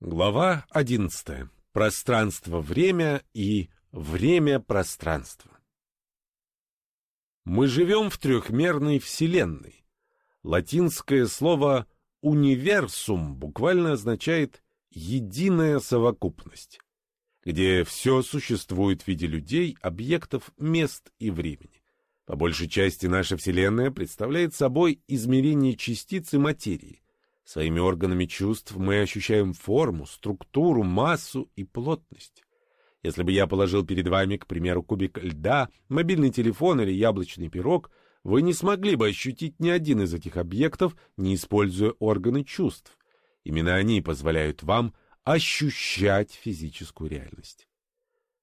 Глава 11. Пространство-время и время-пространство. Мы живем в трехмерной вселенной. Латинское слово «универсум» буквально означает «единая совокупность», где все существует в виде людей, объектов, мест и времени. По большей части наша Вселенная представляет собой измерение частицы материи – Своими органами чувств мы ощущаем форму, структуру, массу и плотность. Если бы я положил перед вами, к примеру, кубик льда, мобильный телефон или яблочный пирог, вы не смогли бы ощутить ни один из этих объектов, не используя органы чувств. Именно они позволяют вам ощущать физическую реальность.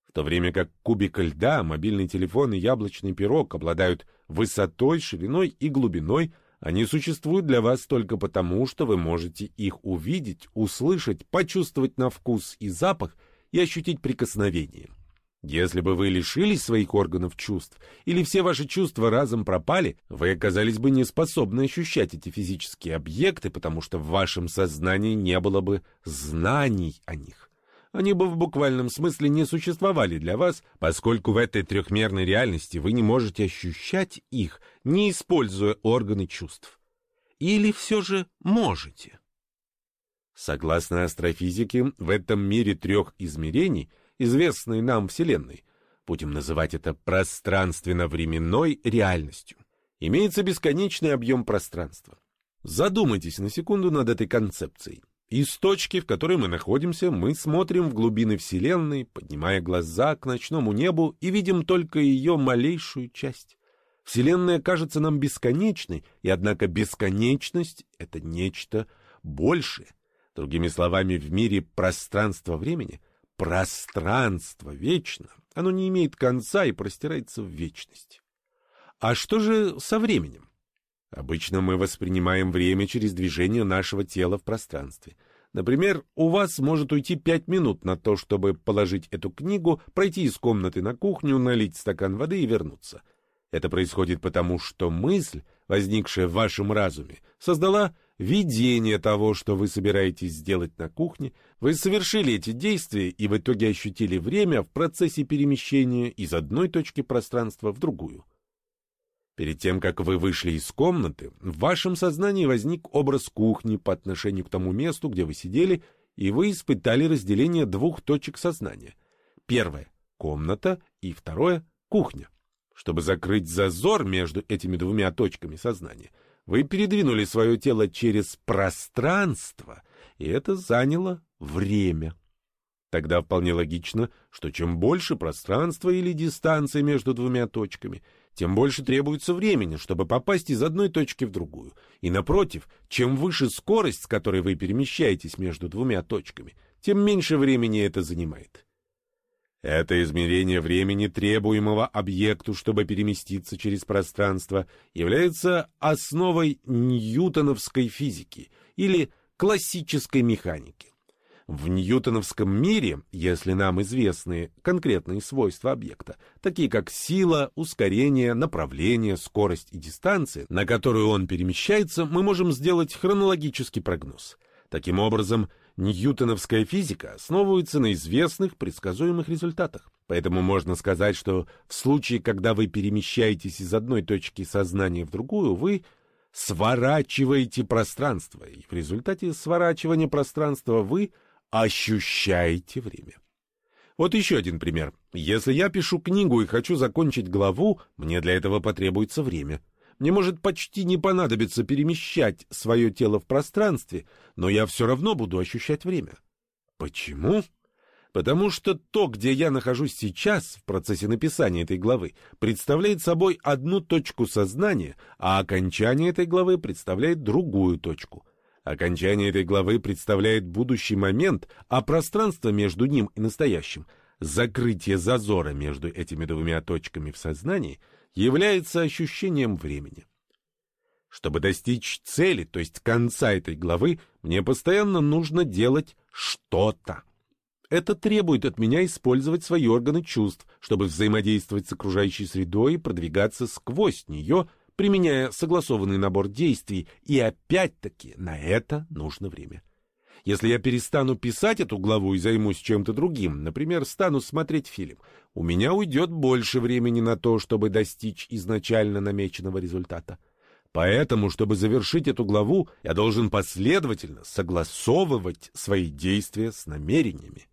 В то время как кубик льда, мобильный телефон и яблочный пирог обладают высотой, шириной и глубиной – они существуют для вас только потому, что вы можете их увидеть, услышать, почувствовать на вкус и запах и ощутить прикосновение. Если бы вы лишились своих органов чувств, или все ваши чувства разом пропали, вы оказались бы не способны ощущать эти физические объекты, потому что в вашем сознании не было бы знаний о них. Они бы в буквальном смысле не существовали для вас, поскольку в этой трехмерной реальности вы не можете ощущать их, не используя органы чувств. Или все же можете? Согласно астрофизике, в этом мире трех измерений, известной нам Вселенной, будем называть это пространственно-временной реальностью, имеется бесконечный объем пространства. Задумайтесь на секунду над этой концепцией. Из точки, в которой мы находимся, мы смотрим в глубины Вселенной, поднимая глаза к ночному небу и видим только ее малейшую часть. Вселенная кажется нам бесконечной, и однако бесконечность — это нечто большее. Другими словами, в мире пространства-времени пространство вечно, оно не имеет конца и простирается в вечность. А что же со временем? Обычно мы воспринимаем время через движение нашего тела в пространстве. Например, у вас может уйти пять минут на то, чтобы положить эту книгу, пройти из комнаты на кухню, налить стакан воды и вернуться. Это происходит потому, что мысль, возникшая в вашем разуме, создала видение того, что вы собираетесь сделать на кухне, вы совершили эти действия и в итоге ощутили время в процессе перемещения из одной точки пространства в другую. Перед тем, как вы вышли из комнаты, в вашем сознании возник образ кухни по отношению к тому месту, где вы сидели, и вы испытали разделение двух точек сознания. Первое — комната, и второе — кухня. Чтобы закрыть зазор между этими двумя точками сознания, вы передвинули свое тело через пространство, и это заняло время. Тогда вполне логично, что чем больше пространства или дистанции между двумя точками — тем больше требуется времени, чтобы попасть из одной точки в другую. И напротив, чем выше скорость, с которой вы перемещаетесь между двумя точками, тем меньше времени это занимает. Это измерение времени, требуемого объекту, чтобы переместиться через пространство, является основой ньютоновской физики или классической механики. В ньютоновском мире, если нам известны конкретные свойства объекта, такие как сила, ускорение, направление, скорость и дистанция, на которую он перемещается, мы можем сделать хронологический прогноз. Таким образом, ньютоновская физика основывается на известных предсказуемых результатах. Поэтому можно сказать, что в случае, когда вы перемещаетесь из одной точки сознания в другую, вы сворачиваете пространство, и в результате сворачивания пространства вы – ощущаете время. Вот еще один пример. Если я пишу книгу и хочу закончить главу, мне для этого потребуется время. Мне может почти не понадобиться перемещать свое тело в пространстве, но я все равно буду ощущать время. Почему? Потому что то, где я нахожусь сейчас в процессе написания этой главы, представляет собой одну точку сознания, а окончание этой главы представляет другую точку — Окончание этой главы представляет будущий момент, а пространство между ним и настоящим, закрытие зазора между этими двумя точками в сознании, является ощущением времени. Чтобы достичь цели, то есть конца этой главы, мне постоянно нужно делать что-то. Это требует от меня использовать свои органы чувств, чтобы взаимодействовать с окружающей средой и продвигаться сквозь нее – применяя согласованный набор действий, и опять-таки на это нужно время. Если я перестану писать эту главу и займусь чем-то другим, например, стану смотреть фильм, у меня уйдет больше времени на то, чтобы достичь изначально намеченного результата. Поэтому, чтобы завершить эту главу, я должен последовательно согласовывать свои действия с намерениями.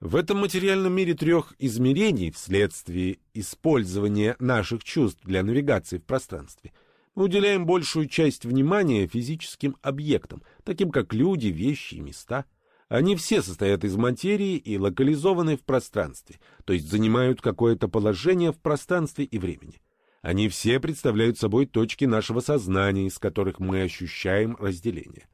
В этом материальном мире трех измерений вследствие использования наших чувств для навигации в пространстве – мы уделяем большую часть внимания физическим объектам, таким как люди, вещи и места. Они все состоят из материи и локализованы в пространстве, то есть занимают какое-то положение в пространстве и времени. Они все представляют собой точки нашего сознания, из которых мы ощущаем разделение.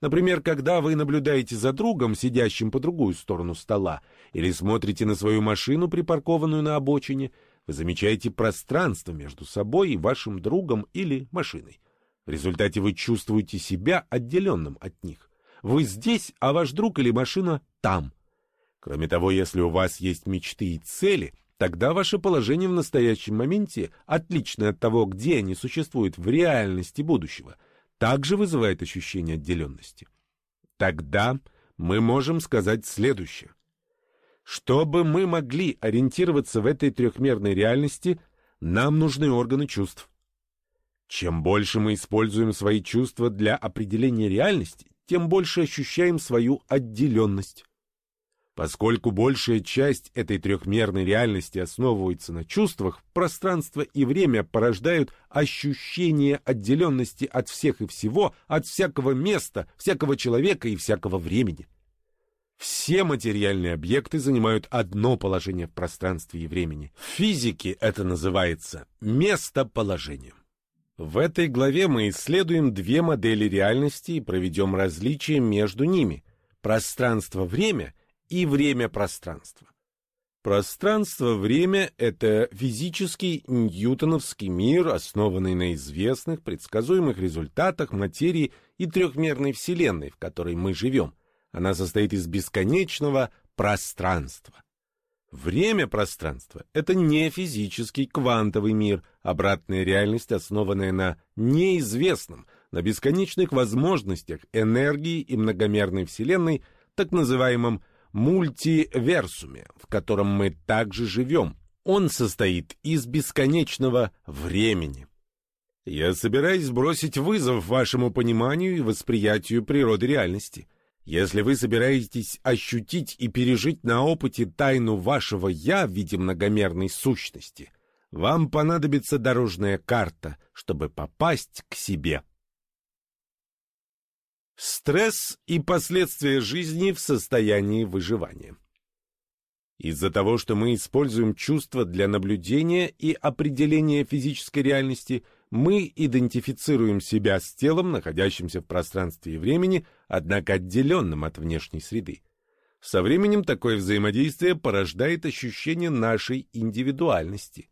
Например, когда вы наблюдаете за другом, сидящим по другую сторону стола, или смотрите на свою машину, припаркованную на обочине – вы замечаете пространство между собой и вашим другом или машиной. В результате вы чувствуете себя отделенным от них. Вы здесь, а ваш друг или машина там. Кроме того, если у вас есть мечты и цели, тогда ваше положение в настоящем моменте, отличное от того, где они существуют в реальности будущего, также вызывает ощущение отделенности. Тогда мы можем сказать следующее. Чтобы мы могли ориентироваться в этой трехмерной реальности, нам нужны органы чувств. Чем больше мы используем свои чувства для определения реальности, тем больше ощущаем свою отделенность. Поскольку большая часть этой трехмерной реальности основывается на чувствах, пространство и время порождают ощущение отделенности от всех и всего, от всякого места, всякого человека и всякого времени. Все материальные объекты занимают одно положение в пространстве и времени. В физике это называется местоположением. В этой главе мы исследуем две модели реальности и проведем различия между ними – пространство-время и время-пространство. Пространство-время – это физический ньютоновский мир, основанный на известных, предсказуемых результатах материи и трехмерной Вселенной, в которой мы живем. Она состоит из бесконечного пространства. Время-пространство — это не физический квантовый мир, обратная реальность, основанная на неизвестном, на бесконечных возможностях энергии и многомерной Вселенной, так называемом мультиверсуме, в котором мы также живем. Он состоит из бесконечного времени. Я собираюсь бросить вызов вашему пониманию и восприятию природы реальности — если вы собираетесь ощутить и пережить на опыте тайну вашего «я» в виде многомерной сущности, вам понадобится дорожная карта, чтобы попасть к себе. Стресс и последствия жизни в состоянии выживания. Из-за того, что мы используем чувства для наблюдения и определения физической реальности, мы идентифицируем себя с телом, находящимся в пространстве и времени, однако отделенным от внешней среды. Со временем такое взаимодействие порождает ощущение нашей индивидуальности.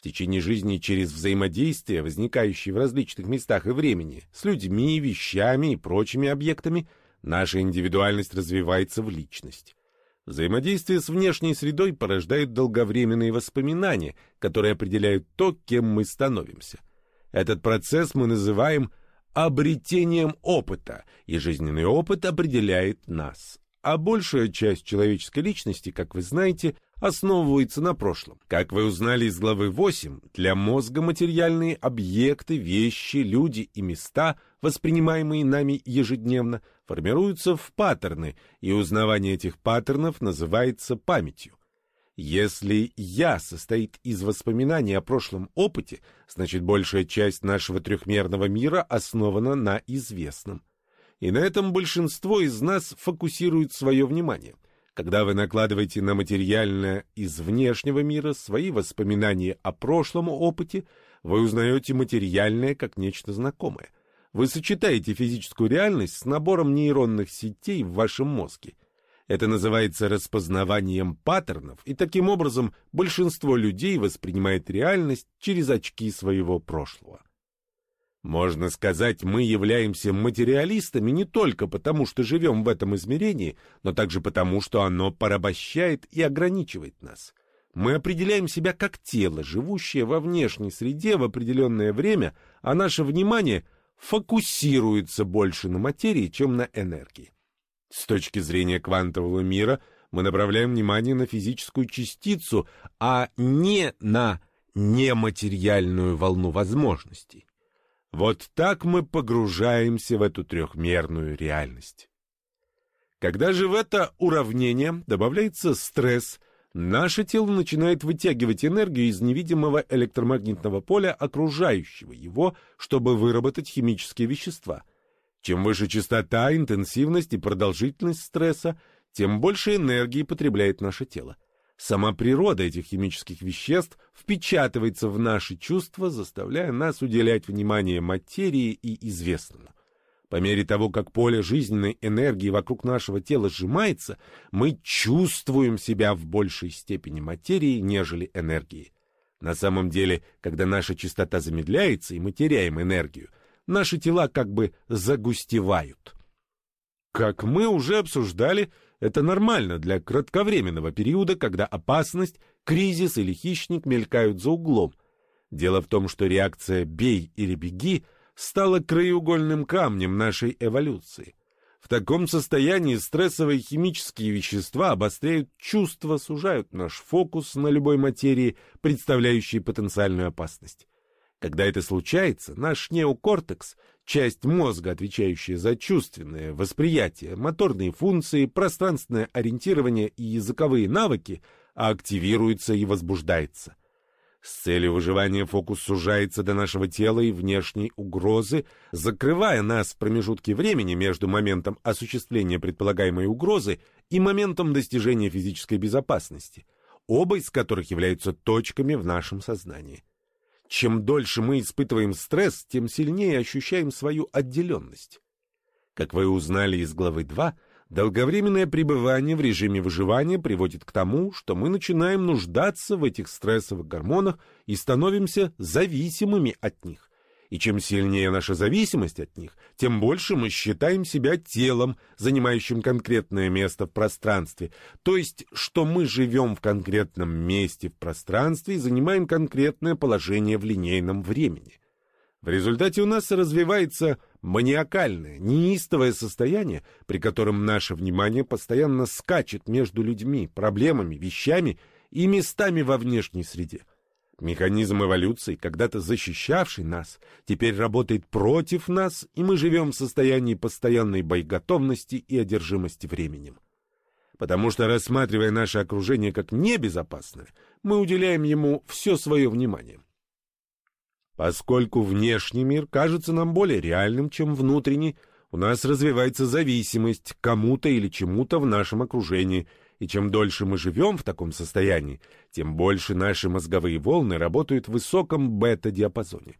В течение жизни через взаимодействие, возникающее в различных местах и времени, с людьми, вещами и прочими объектами, наша индивидуальность развивается в личность. Взаимодействие с внешней средой порождает долговременные воспоминания, которые определяют то, кем мы становимся. Этот процесс мы называем обретением опыта, и жизненный опыт определяет нас. А большая часть человеческой личности, как вы знаете, основывается на прошлом. Как вы узнали из главы 8, для мозга материальные объекты, вещи, люди и места, воспринимаемые нами ежедневно, формируются в паттерны, и узнавание этих паттернов называется памятью. Если «я» состоит из воспоминаний о прошлом опыте, значит большая часть нашего трехмерного мира основана на известном. И на этом большинство из нас фокусирует свое внимание – когда вы накладываете на материальное из внешнего мира свои воспоминания о прошлом опыте, вы узнаете материальное как нечто знакомое. Вы сочетаете физическую реальность с набором нейронных сетей в вашем мозге. Это называется распознаванием паттернов, и таким образом большинство людей воспринимает реальность через очки своего прошлого. Можно сказать, мы являемся материалистами не только потому, что живем в этом измерении, но также потому, что оно порабощает и ограничивает нас. Мы определяем себя как тело, живущее во внешней среде в определенное время, а наше внимание фокусируется больше на материи, чем на энергии. С точки зрения квантового мира мы направляем внимание на физическую частицу, а не на нематериальную волну возможностей. Вот так мы погружаемся в эту трехмерную реальность. Когда же в это уравнение добавляется стресс, наше тело начинает вытягивать энергию из невидимого электромагнитного поля окружающего его, чтобы выработать химические вещества. Чем выше частота, интенсивность и продолжительность стресса, тем больше энергии потребляет наше тело. Сама природа этих химических веществ впечатывается в наши чувства, заставляя нас уделять внимание материи и известному. По мере того, как поле жизненной энергии вокруг нашего тела сжимается, мы чувствуем себя в большей степени материи, нежели энергии. На самом деле, когда наша частота замедляется и мы теряем энергию, наши тела как бы загустевают. Как мы уже обсуждали, это нормально для кратковременного периода, когда опасность, кризис или хищник мелькают за углом. Дело в том, что реакция «бей или беги» стала краеугольным камнем нашей эволюции. В таком состоянии стрессовые химические вещества обостряют чувства, сужают наш фокус на любой материи, представляющей потенциальную опасность. Когда это случается, наш неокортекс, часть мозга, отвечающая за чувственное восприятие, моторные функции, пространственное ориентирование и языковые навыки, активируется и возбуждается. С целью выживания фокус сужается до нашего тела и внешней угрозы, закрывая нас в промежутке времени между моментом осуществления предполагаемой угрозы и моментом достижения физической безопасности, оба из которых являются точками в нашем сознании. Чем дольше мы испытываем стресс, тем сильнее ощущаем свою отделенность. Как вы узнали из главы 2, долговременное пребывание в режиме выживания приводит к тому, что мы начинаем нуждаться в этих стрессовых гормонах и становимся зависимыми от них. И чем сильнее наша зависимость от них, тем больше мы считаем себя телом, занимающим конкретное место в пространстве, то есть, что мы живем в конкретном месте в пространстве и занимаем конкретное положение в линейном времени. В результате у нас развивается маниакальное, неистовое состояние, при котором наше внимание постоянно скачет между людьми, проблемами, вещами и местами во внешней среде. Механизм эволюции, когда-то защищавший нас, теперь работает против нас, и мы живем в состоянии постоянной боеготовности и одержимости временем. Потому что, рассматривая наше окружение как небезопасное, мы уделяем ему все свое внимание. Поскольку внешний мир кажется нам более реальным, чем внутренний, у нас развивается зависимость к кому-то или чему-то в нашем окружении – и чем дольше мы живем в таком состоянии, тем больше наши мозговые волны работают в высоком бета-диапазоне.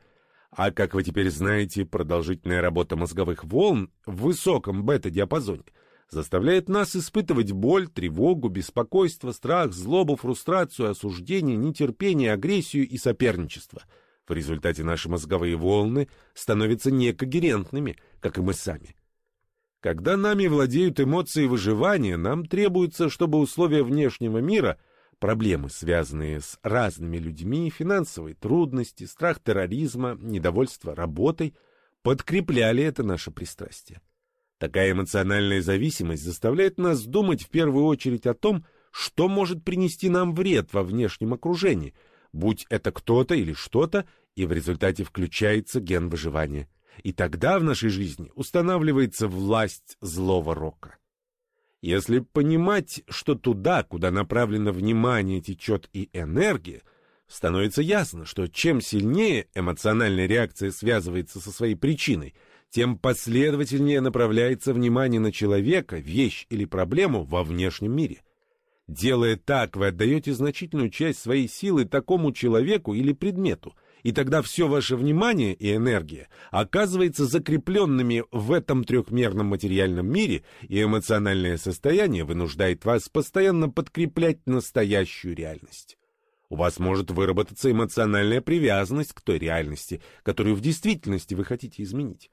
А как вы теперь знаете, продолжительная работа мозговых волн в высоком бета-диапазоне заставляет нас испытывать боль, тревогу, беспокойство, страх, злобу, фрустрацию, осуждение, нетерпение, агрессию и соперничество. В результате наши мозговые волны становятся некогерентными, как и мы сами. Когда нами владеют эмоции выживания, нам требуется, чтобы условия внешнего мира, проблемы, связанные с разными людьми, финансовые трудности, страх терроризма, недовольство работой, подкрепляли это наше пристрастие. Такая эмоциональная зависимость заставляет нас думать в первую очередь о том, что может принести нам вред во внешнем окружении, будь это кто-то или что-то, и в результате включается ген выживания – и тогда в нашей жизни устанавливается власть злого рока. Если понимать, что туда, куда направлено внимание, течет и энергия, становится ясно, что чем сильнее эмоциональная реакция связывается со своей причиной, тем последовательнее направляется внимание на человека, вещь или проблему во внешнем мире. Делая так, вы отдаете значительную часть своей силы такому человеку или предмету – и тогда все ваше внимание и энергия оказывается закрепленными в этом трехмерном материальном мире, и эмоциональное состояние вынуждает вас постоянно подкреплять настоящую реальность. У вас может выработаться эмоциональная привязанность к той реальности, которую в действительности вы хотите изменить.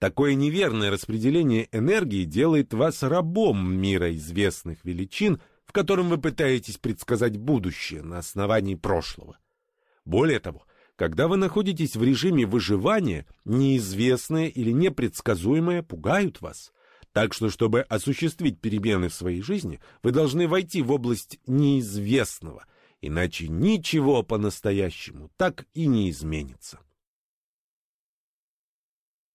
Такое неверное распределение энергии делает вас рабом мира известных величин, в котором вы пытаетесь предсказать будущее на основании прошлого. Более того, когда вы находитесь в режиме выживания, неизвестное или непредсказуемое пугают вас. Так что, чтобы осуществить перемены в своей жизни, вы должны войти в область неизвестного, иначе ничего по-настоящему так и не изменится.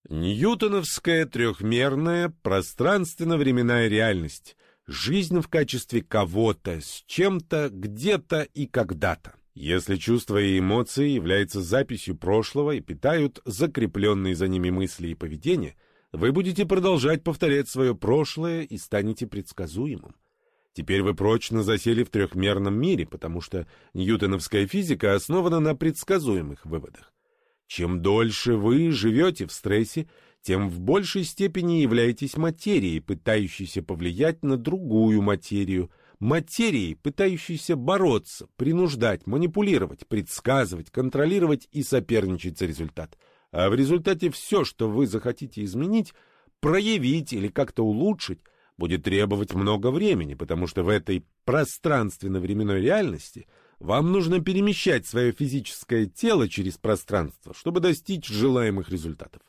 Ньютоновская трехмерная пространственно-временная реальность. Жизнь в качестве кого-то, с чем-то, где-то и когда-то. Если чувства и эмоции являются записью прошлого и питают закрепленные за ними мысли и поведение, вы будете продолжать повторять свое прошлое и станете предсказуемым. Теперь вы прочно засели в трехмерном мире, потому что ньютоновская физика основана на предсказуемых выводах. Чем дольше вы живете в стрессе, тем в большей степени являетесь материей, пытающейся повлиять на другую материю, материей, пытающейся бороться, принуждать, манипулировать, предсказывать, контролировать и соперничать за результат. А в результате все, что вы захотите изменить, проявить или как-то улучшить, будет требовать много времени, потому что в этой пространственно-временной реальности – вам нужно перемещать свое физическое тело через пространство, чтобы достичь желаемых результатов.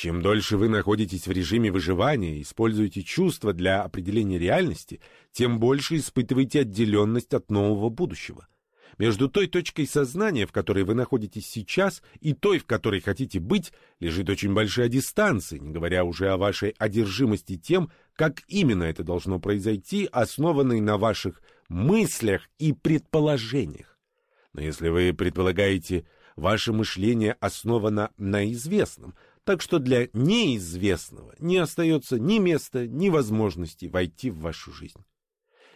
Чем дольше вы находитесь в режиме выживания и используете чувства для определения реальности, тем больше испытываете отделенность от нового будущего. Между той точкой сознания, в которой вы находитесь сейчас, и той, в которой хотите быть, лежит очень большая дистанция, не говоря уже о вашей одержимости тем, как именно это должно произойти, основанной на ваших мыслях и предположениях. Но если вы предполагаете, ваше мышление основано на известном, так что для неизвестного не остается ни места, ни возможности войти в вашу жизнь.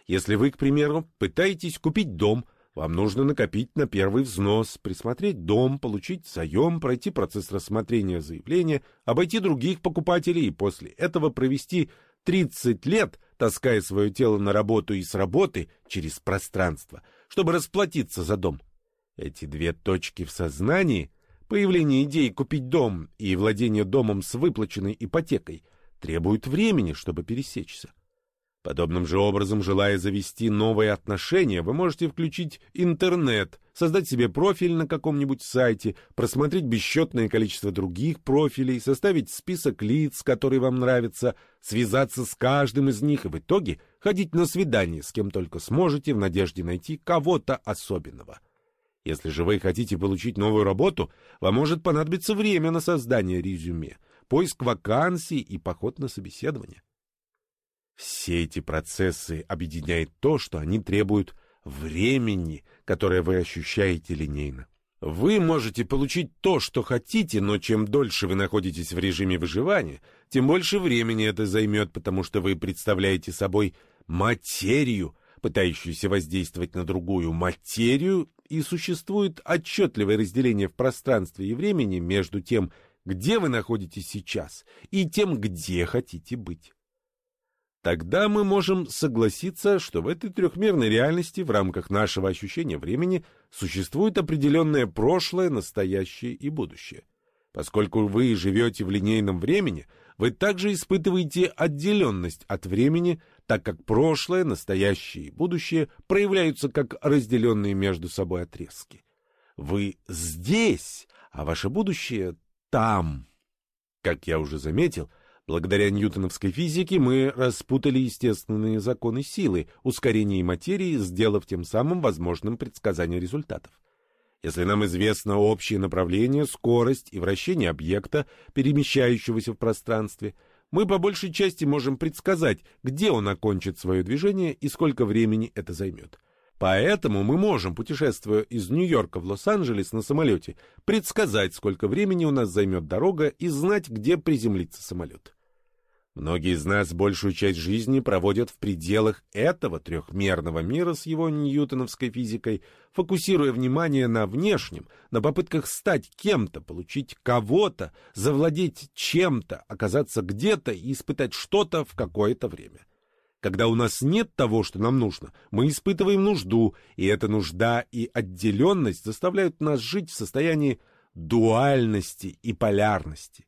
Если вы, к примеру, пытаетесь купить дом, вам нужно накопить на первый взнос, присмотреть дом, получить заем, пройти процесс рассмотрения заявления, обойти других покупателей и после этого провести 30 лет, таская свое тело на работу и с работы через пространство, чтобы расплатиться за дом. Эти две точки в сознании, появление идеи купить дом и владение домом с выплаченной ипотекой, требуют времени, чтобы пересечься. Подобным же образом, желая завести новые отношения, вы можете включить интернет, создать себе профиль на каком-нибудь сайте, просмотреть бесчетное количество других профилей, составить список лиц, которые вам нравятся, связаться с каждым из них и в итоге ходить на свидание с кем только сможете в надежде найти кого-то особенного. Если же вы хотите получить новую работу, вам может понадобиться время на создание резюме, поиск вакансий и поход на собеседование. Все эти процессы объединяет то, что они требуют времени, которое вы ощущаете линейно. Вы можете получить то, что хотите, но чем дольше вы находитесь в режиме выживания, тем больше времени это займет, потому что вы представляете собой материю, пытающуюся воздействовать на другую материю, и существует отчетливое разделение в пространстве и времени между тем, где вы находитесь сейчас, и тем, где хотите быть. Тогда мы можем согласиться, что в этой трехмерной реальности в рамках нашего ощущения времени существует определенное прошлое, настоящее и будущее. Поскольку вы живете в линейном времени, вы также испытываете отделенность от времени, так как прошлое, настоящее и будущее проявляются как разделенные между собой отрезки. Вы здесь, а ваше будущее там. Как я уже заметил, Благодаря ньютоновской физике мы распутали естественные законы силы, ускорения материи, сделав тем самым возможным предсказание результатов. Если нам известно общее направление, скорость и вращение объекта, перемещающегося в пространстве, мы по большей части можем предсказать, где он окончит свое движение и сколько времени это займет. Поэтому мы можем, путешествуя из Нью-Йорка в Лос-Анджелес на самолете, предсказать, сколько времени у нас займет дорога и знать, где приземлится самолет. Многие из нас большую часть жизни проводят в пределах этого трехмерного мира с его ньютоновской физикой, фокусируя внимание на внешнем, на попытках стать кем-то, получить кого-то, завладеть чем-то, оказаться где-то и испытать что-то в какое-то время. Когда у нас нет того, что нам нужно, мы испытываем нужду, и эта нужда и отделенность заставляют нас жить в состоянии дуальности и полярности.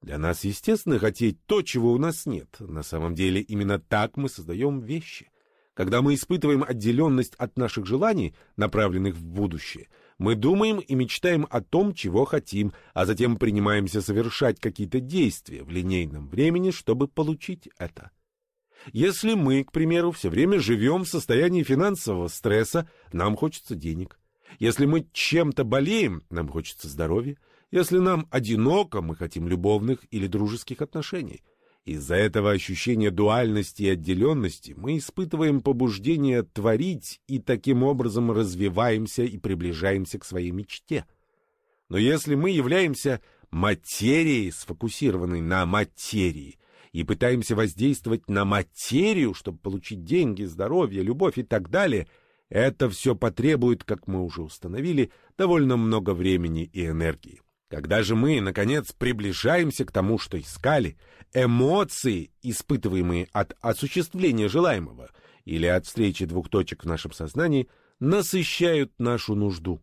Для нас естественно хотеть то, чего у нас нет. На самом деле именно так мы создаем вещи. Когда мы испытываем отделенность от наших желаний, направленных в будущее, Мы думаем и мечтаем о том, чего хотим, а затем принимаемся совершать какие-то действия в линейном времени, чтобы получить это. Если мы, к примеру, все время живем в состоянии финансового стресса, нам хочется денег. Если мы чем-то болеем, нам хочется здоровья. Если нам одиноко, мы хотим любовных или дружеских отношений. Из-за этого ощущения дуальности и отделенности мы испытываем побуждение творить и таким образом развиваемся и приближаемся к своей мечте. Но если мы являемся материей, сфокусированной на материи, и пытаемся воздействовать на материю, чтобы получить деньги, здоровье, любовь и так далее, это все потребует, как мы уже установили, довольно много времени и энергии. Когда же мы, наконец, приближаемся к тому, что искали, эмоции, испытываемые от осуществления желаемого или от встречи двух точек в нашем сознании, насыщают нашу нужду.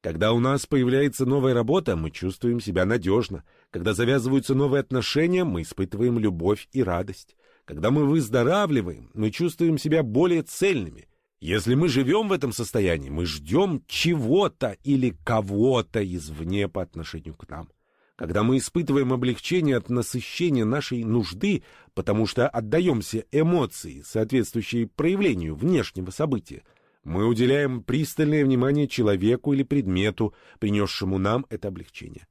Когда у нас появляется новая работа, мы чувствуем себя надежно. Когда завязываются новые отношения, мы испытываем любовь и радость. Когда мы выздоравливаем, мы чувствуем себя более цельными. Если мы живем в этом состоянии, мы ждем чего-то или кого-то извне по отношению к нам. Когда мы испытываем облегчение от насыщения нашей нужды, потому что отдаемся эмоции, соответствующей проявлению внешнего события, мы уделяем пристальное внимание человеку или предмету, принесшему нам это облегчение.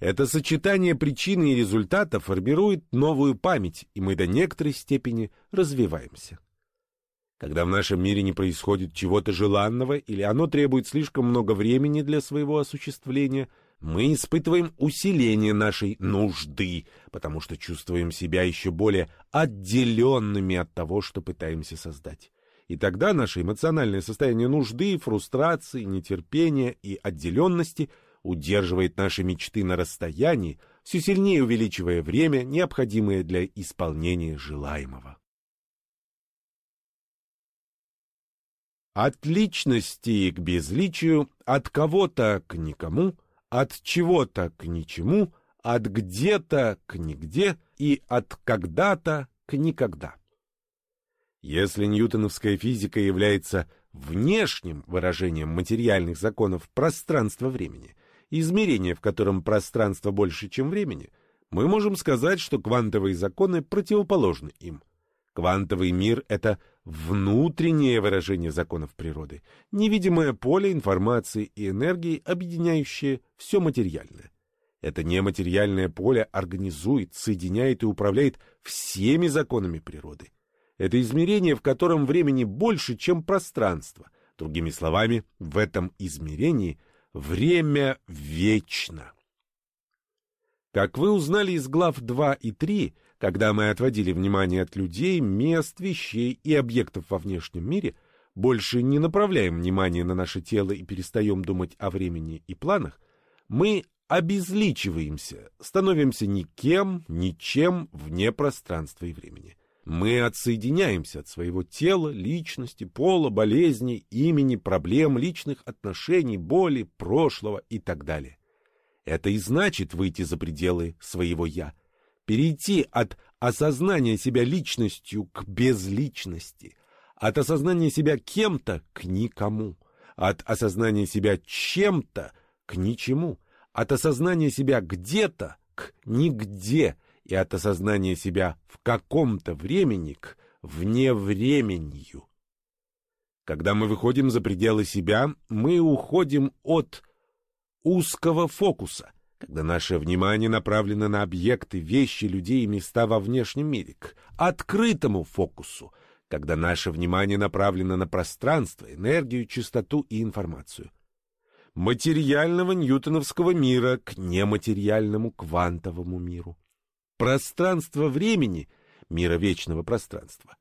Это сочетание причины и результата формирует новую память, и мы до некоторой степени развиваемся. Когда в нашем мире не происходит чего-то желанного или оно требует слишком много времени для своего осуществления, мы испытываем усиление нашей нужды, потому что чувствуем себя еще более отделенными от того, что пытаемся создать. И тогда наше эмоциональное состояние нужды, фрустрации, нетерпения и отделенности удерживает наши мечты на расстоянии, все сильнее увеличивая время, необходимое для исполнения желаемого. От личности к безличию, от кого-то к никому, от чего-то к ничему, от где-то к нигде и от когда-то к никогда. Если ньютоновская физика является внешним выражением материальных законов пространства-времени, измерение, в котором пространство больше, чем времени, мы можем сказать, что квантовые законы противоположны им. Квантовый мир — это внутреннее выражение законов природы, невидимое поле информации и энергии, объединяющее все материальное. Это нематериальное поле организует, соединяет и управляет всеми законами природы. Это измерение, в котором времени больше, чем пространство. Другими словами, в этом измерении время вечно. Как вы узнали из глав 2 и 3, когда мы отводили внимание от людей, мест, вещей и объектов во внешнем мире, больше не направляем внимание на наше тело и перестаем думать о времени и планах, мы обезличиваемся, становимся никем, ничем вне пространства и времени. Мы отсоединяемся от своего тела, личности, пола, болезней, имени, проблем, личных отношений, боли, прошлого и так далее. Это и значит выйти за пределы своего «я», перейти от осознания себя личностью к безличности, от осознания себя кем-то к никому, от осознания себя чем-то к ничему, от осознания себя где-то к нигде и от осознания себя в каком-то времени к вневременью. Когда мы выходим за пределы себя, мы уходим от узкого фокуса – когда наше внимание направлено на объекты, вещи, людей и места во внешнем мире, к открытому фокусу, когда наше внимание направлено на пространство, энергию, частоту и информацию. Материального ньютоновского мира к нематериальному квантовому миру. Пространство времени, мира вечного пространства,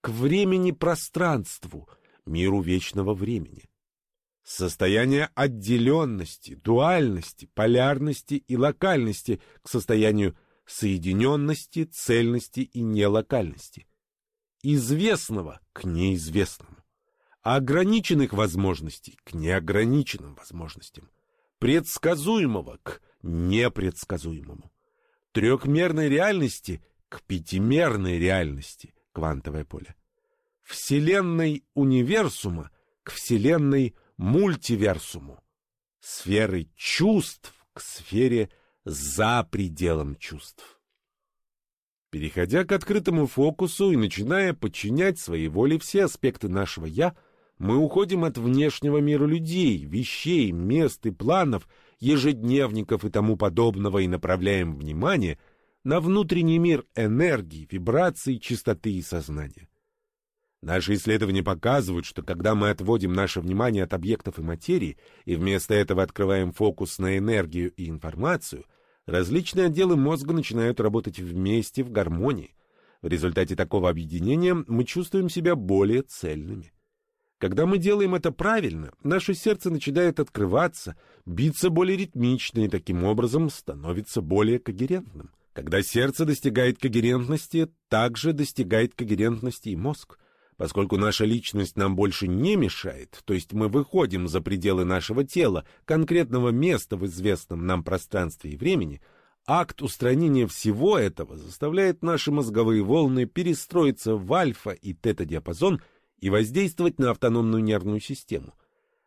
к времени-пространству, миру вечного времени состояние отделенности, дуальности, полярности и локальности к состоянию соединенности, цельности и нелокальности. Известного к неизвестному. Ограниченных возможностей к неограниченным возможностям. Предсказуемого к непредсказуемому. Трехмерной реальности к пятимерной реальности, квантовое поле. Вселенной универсума к вселенной мультиверсуму. сферы чувств к сфере за пределом чувств. Переходя к открытому фокусу и начиная подчинять своей воле все аспекты нашего «я», мы уходим от внешнего мира людей, вещей, мест и планов, ежедневников и тому подобного и направляем внимание на внутренний мир энергии, вибраций, чистоты и сознания. Наши исследования показывают, что когда мы отводим наше внимание от объектов и материи и вместо этого открываем фокус на энергию и информацию – различные отделы мозга начинают работать вместе в гармонии. В результате такого объединения мы чувствуем себя более цельными. Когда мы делаем это правильно, наше сердце начинает открываться, биться более ритмично и таким образом становится более когерентным. Когда сердце достигает когерентности, также достигает когерентности и мозг. Поскольку наша личность нам больше не мешает, то есть мы выходим за пределы нашего тела, конкретного места в известном нам пространстве и времени, акт устранения всего этого заставляет наши мозговые волны перестроиться в альфа и тета-диапазон и воздействовать на автономную нервную систему.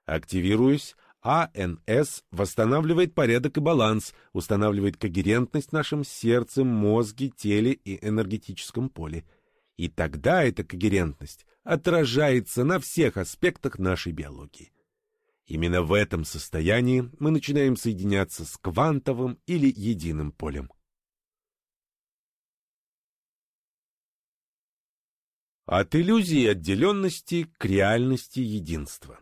Активируясь, АНС восстанавливает порядок и баланс, устанавливает когерентность в нашем сердце, мозге, теле и энергетическом поле – и тогда эта когерентность отражается на всех аспектах нашей биологии. Именно в этом состоянии мы начинаем соединяться с квантовым или единым полем. От иллюзии отделенности к реальности единства.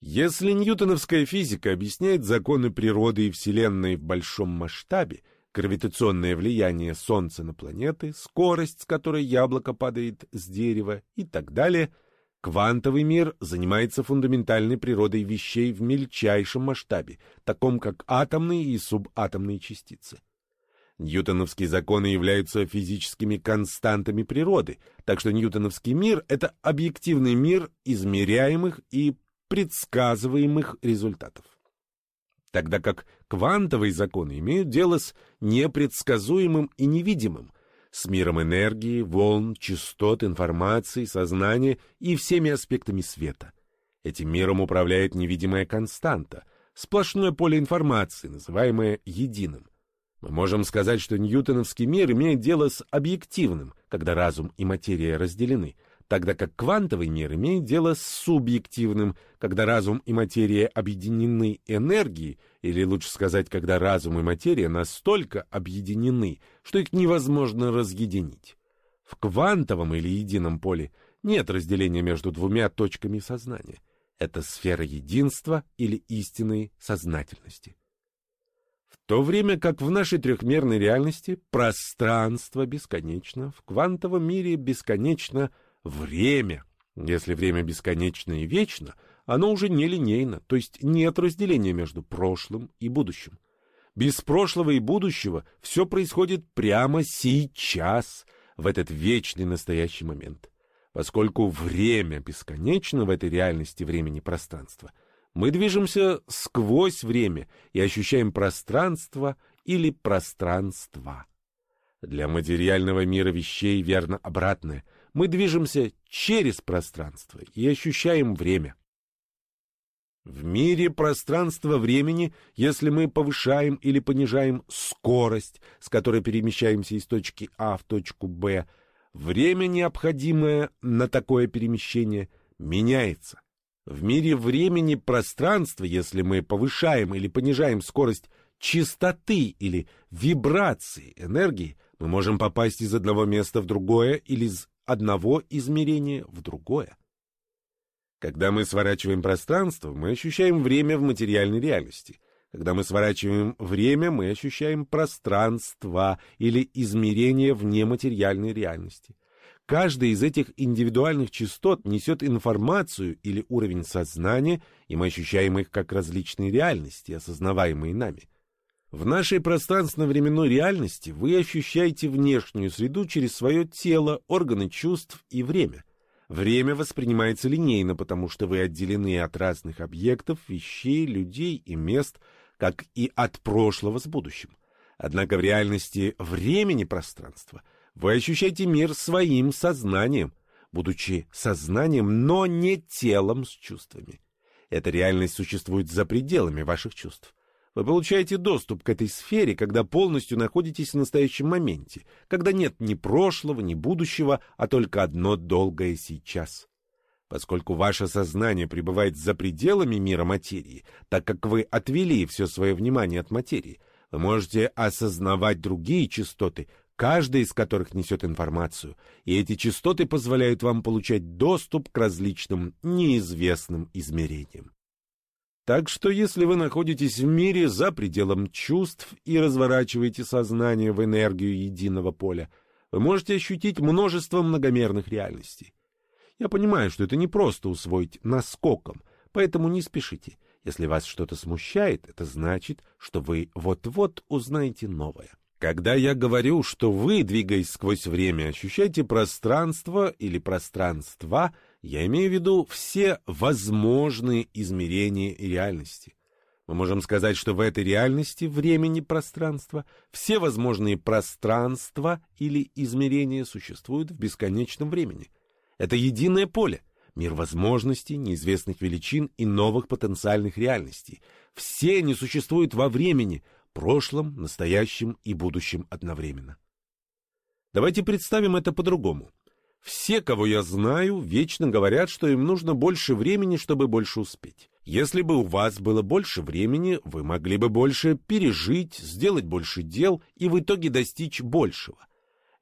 Если ньютоновская физика объясняет законы природы и Вселенной в большом масштабе, гравитационное влияние Солнца на планеты, скорость, с которой яблоко падает с дерева и так далее, квантовый мир занимается фундаментальной природой вещей в мельчайшем масштабе, таком как атомные и субатомные частицы. Ньютоновские законы являются физическими константами природы, так что ньютоновский мир — это объективный мир измеряемых и предсказываемых результатов тогда как квантовые законы имеют дело с непредсказуемым и невидимым, с миром энергии, волн, частот, информации, сознания и всеми аспектами света. Этим миром управляет невидимая константа, сплошное поле информации, называемое единым. Мы можем сказать, что ньютоновский мир имеет дело с объективным, когда разум и материя разделены – тогда как квантовый мир имеет дело с субъективным, когда разум и материя объединены энергией, или лучше сказать, когда разум и материя настолько объединены, что их невозможно разъединить. В квантовом или едином поле нет разделения между двумя точками сознания. Это сфера единства или истинной сознательности. В то время как в нашей трехмерной реальности пространство бесконечно, в квантовом мире бесконечно время. Если время бесконечно и вечно, оно уже не линейно, то есть нет разделения между прошлым и будущим. Без прошлого и будущего все происходит прямо сейчас, в этот вечный настоящий момент. Поскольку время бесконечно в этой реальности времени пространства, мы движемся сквозь время и ощущаем пространство или пространства. Для материального мира вещей верно обратное – мы движемся через пространство и ощущаем время. В мире пространства-времени, если мы повышаем или понижаем скорость, с которой перемещаемся из точки А в точку Б, время, необходимое на такое перемещение, меняется. В мире времени пространства, если мы повышаем или понижаем скорость частоты или вибрации энергии, мы можем попасть из одного места в другое или из одного измерения в другое. Когда мы сворачиваем пространство, мы ощущаем время в материальной реальности. Когда мы сворачиваем время, мы ощущаем пространство или измерение в нематериальной реальности. Каждая из этих индивидуальных частот несет информацию или уровень сознания, и мы ощущаем их как различные реальности, осознаваемые нами. В нашей пространственно-временной реальности вы ощущаете внешнюю среду через свое тело, органы чувств и время. Время воспринимается линейно, потому что вы отделены от разных объектов, вещей, людей и мест, как и от прошлого с будущим. Однако в реальности времени пространства вы ощущаете мир своим сознанием, будучи сознанием, но не телом с чувствами. Эта реальность существует за пределами ваших чувств. Вы получаете доступ к этой сфере, когда полностью находитесь в настоящем моменте, когда нет ни прошлого, ни будущего, а только одно долгое сейчас. Поскольку ваше сознание пребывает за пределами мира материи, так как вы отвели все свое внимание от материи, вы можете осознавать другие частоты, каждая из которых несет информацию, и эти частоты позволяют вам получать доступ к различным неизвестным измерениям. Так что если вы находитесь в мире за пределом чувств и разворачиваете сознание в энергию единого поля, вы можете ощутить множество многомерных реальностей. Я понимаю, что это не просто усвоить наскоком, поэтому не спешите. Если вас что-то смущает, это значит, что вы вот-вот узнаете новое. Когда я говорю, что вы, двигаясь сквозь время, ощущаете пространство или пространства, я имею в виду все возможные измерения реальности. Мы можем сказать, что в этой реальности времени пространства все возможные пространства или измерения существуют в бесконечном времени. Это единое поле, мир возможностей, неизвестных величин и новых потенциальных реальностей. Все они существуют во времени, прошлом, настоящем и будущем одновременно. Давайте представим это по-другому. Все, кого я знаю, вечно говорят, что им нужно больше времени, чтобы больше успеть. Если бы у вас было больше времени, вы могли бы больше пережить, сделать больше дел и в итоге достичь большего.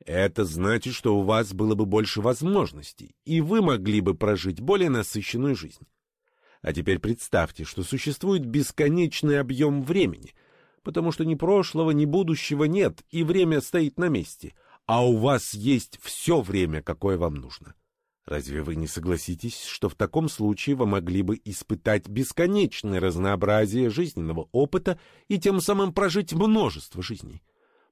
Это значит, что у вас было бы больше возможностей, и вы могли бы прожить более насыщенную жизнь. А теперь представьте, что существует бесконечный объем времени — потому что ни прошлого, ни будущего нет, и время стоит на месте, а у вас есть все время, какое вам нужно. Разве вы не согласитесь, что в таком случае вы могли бы испытать бесконечное разнообразие жизненного опыта и тем самым прожить множество жизней?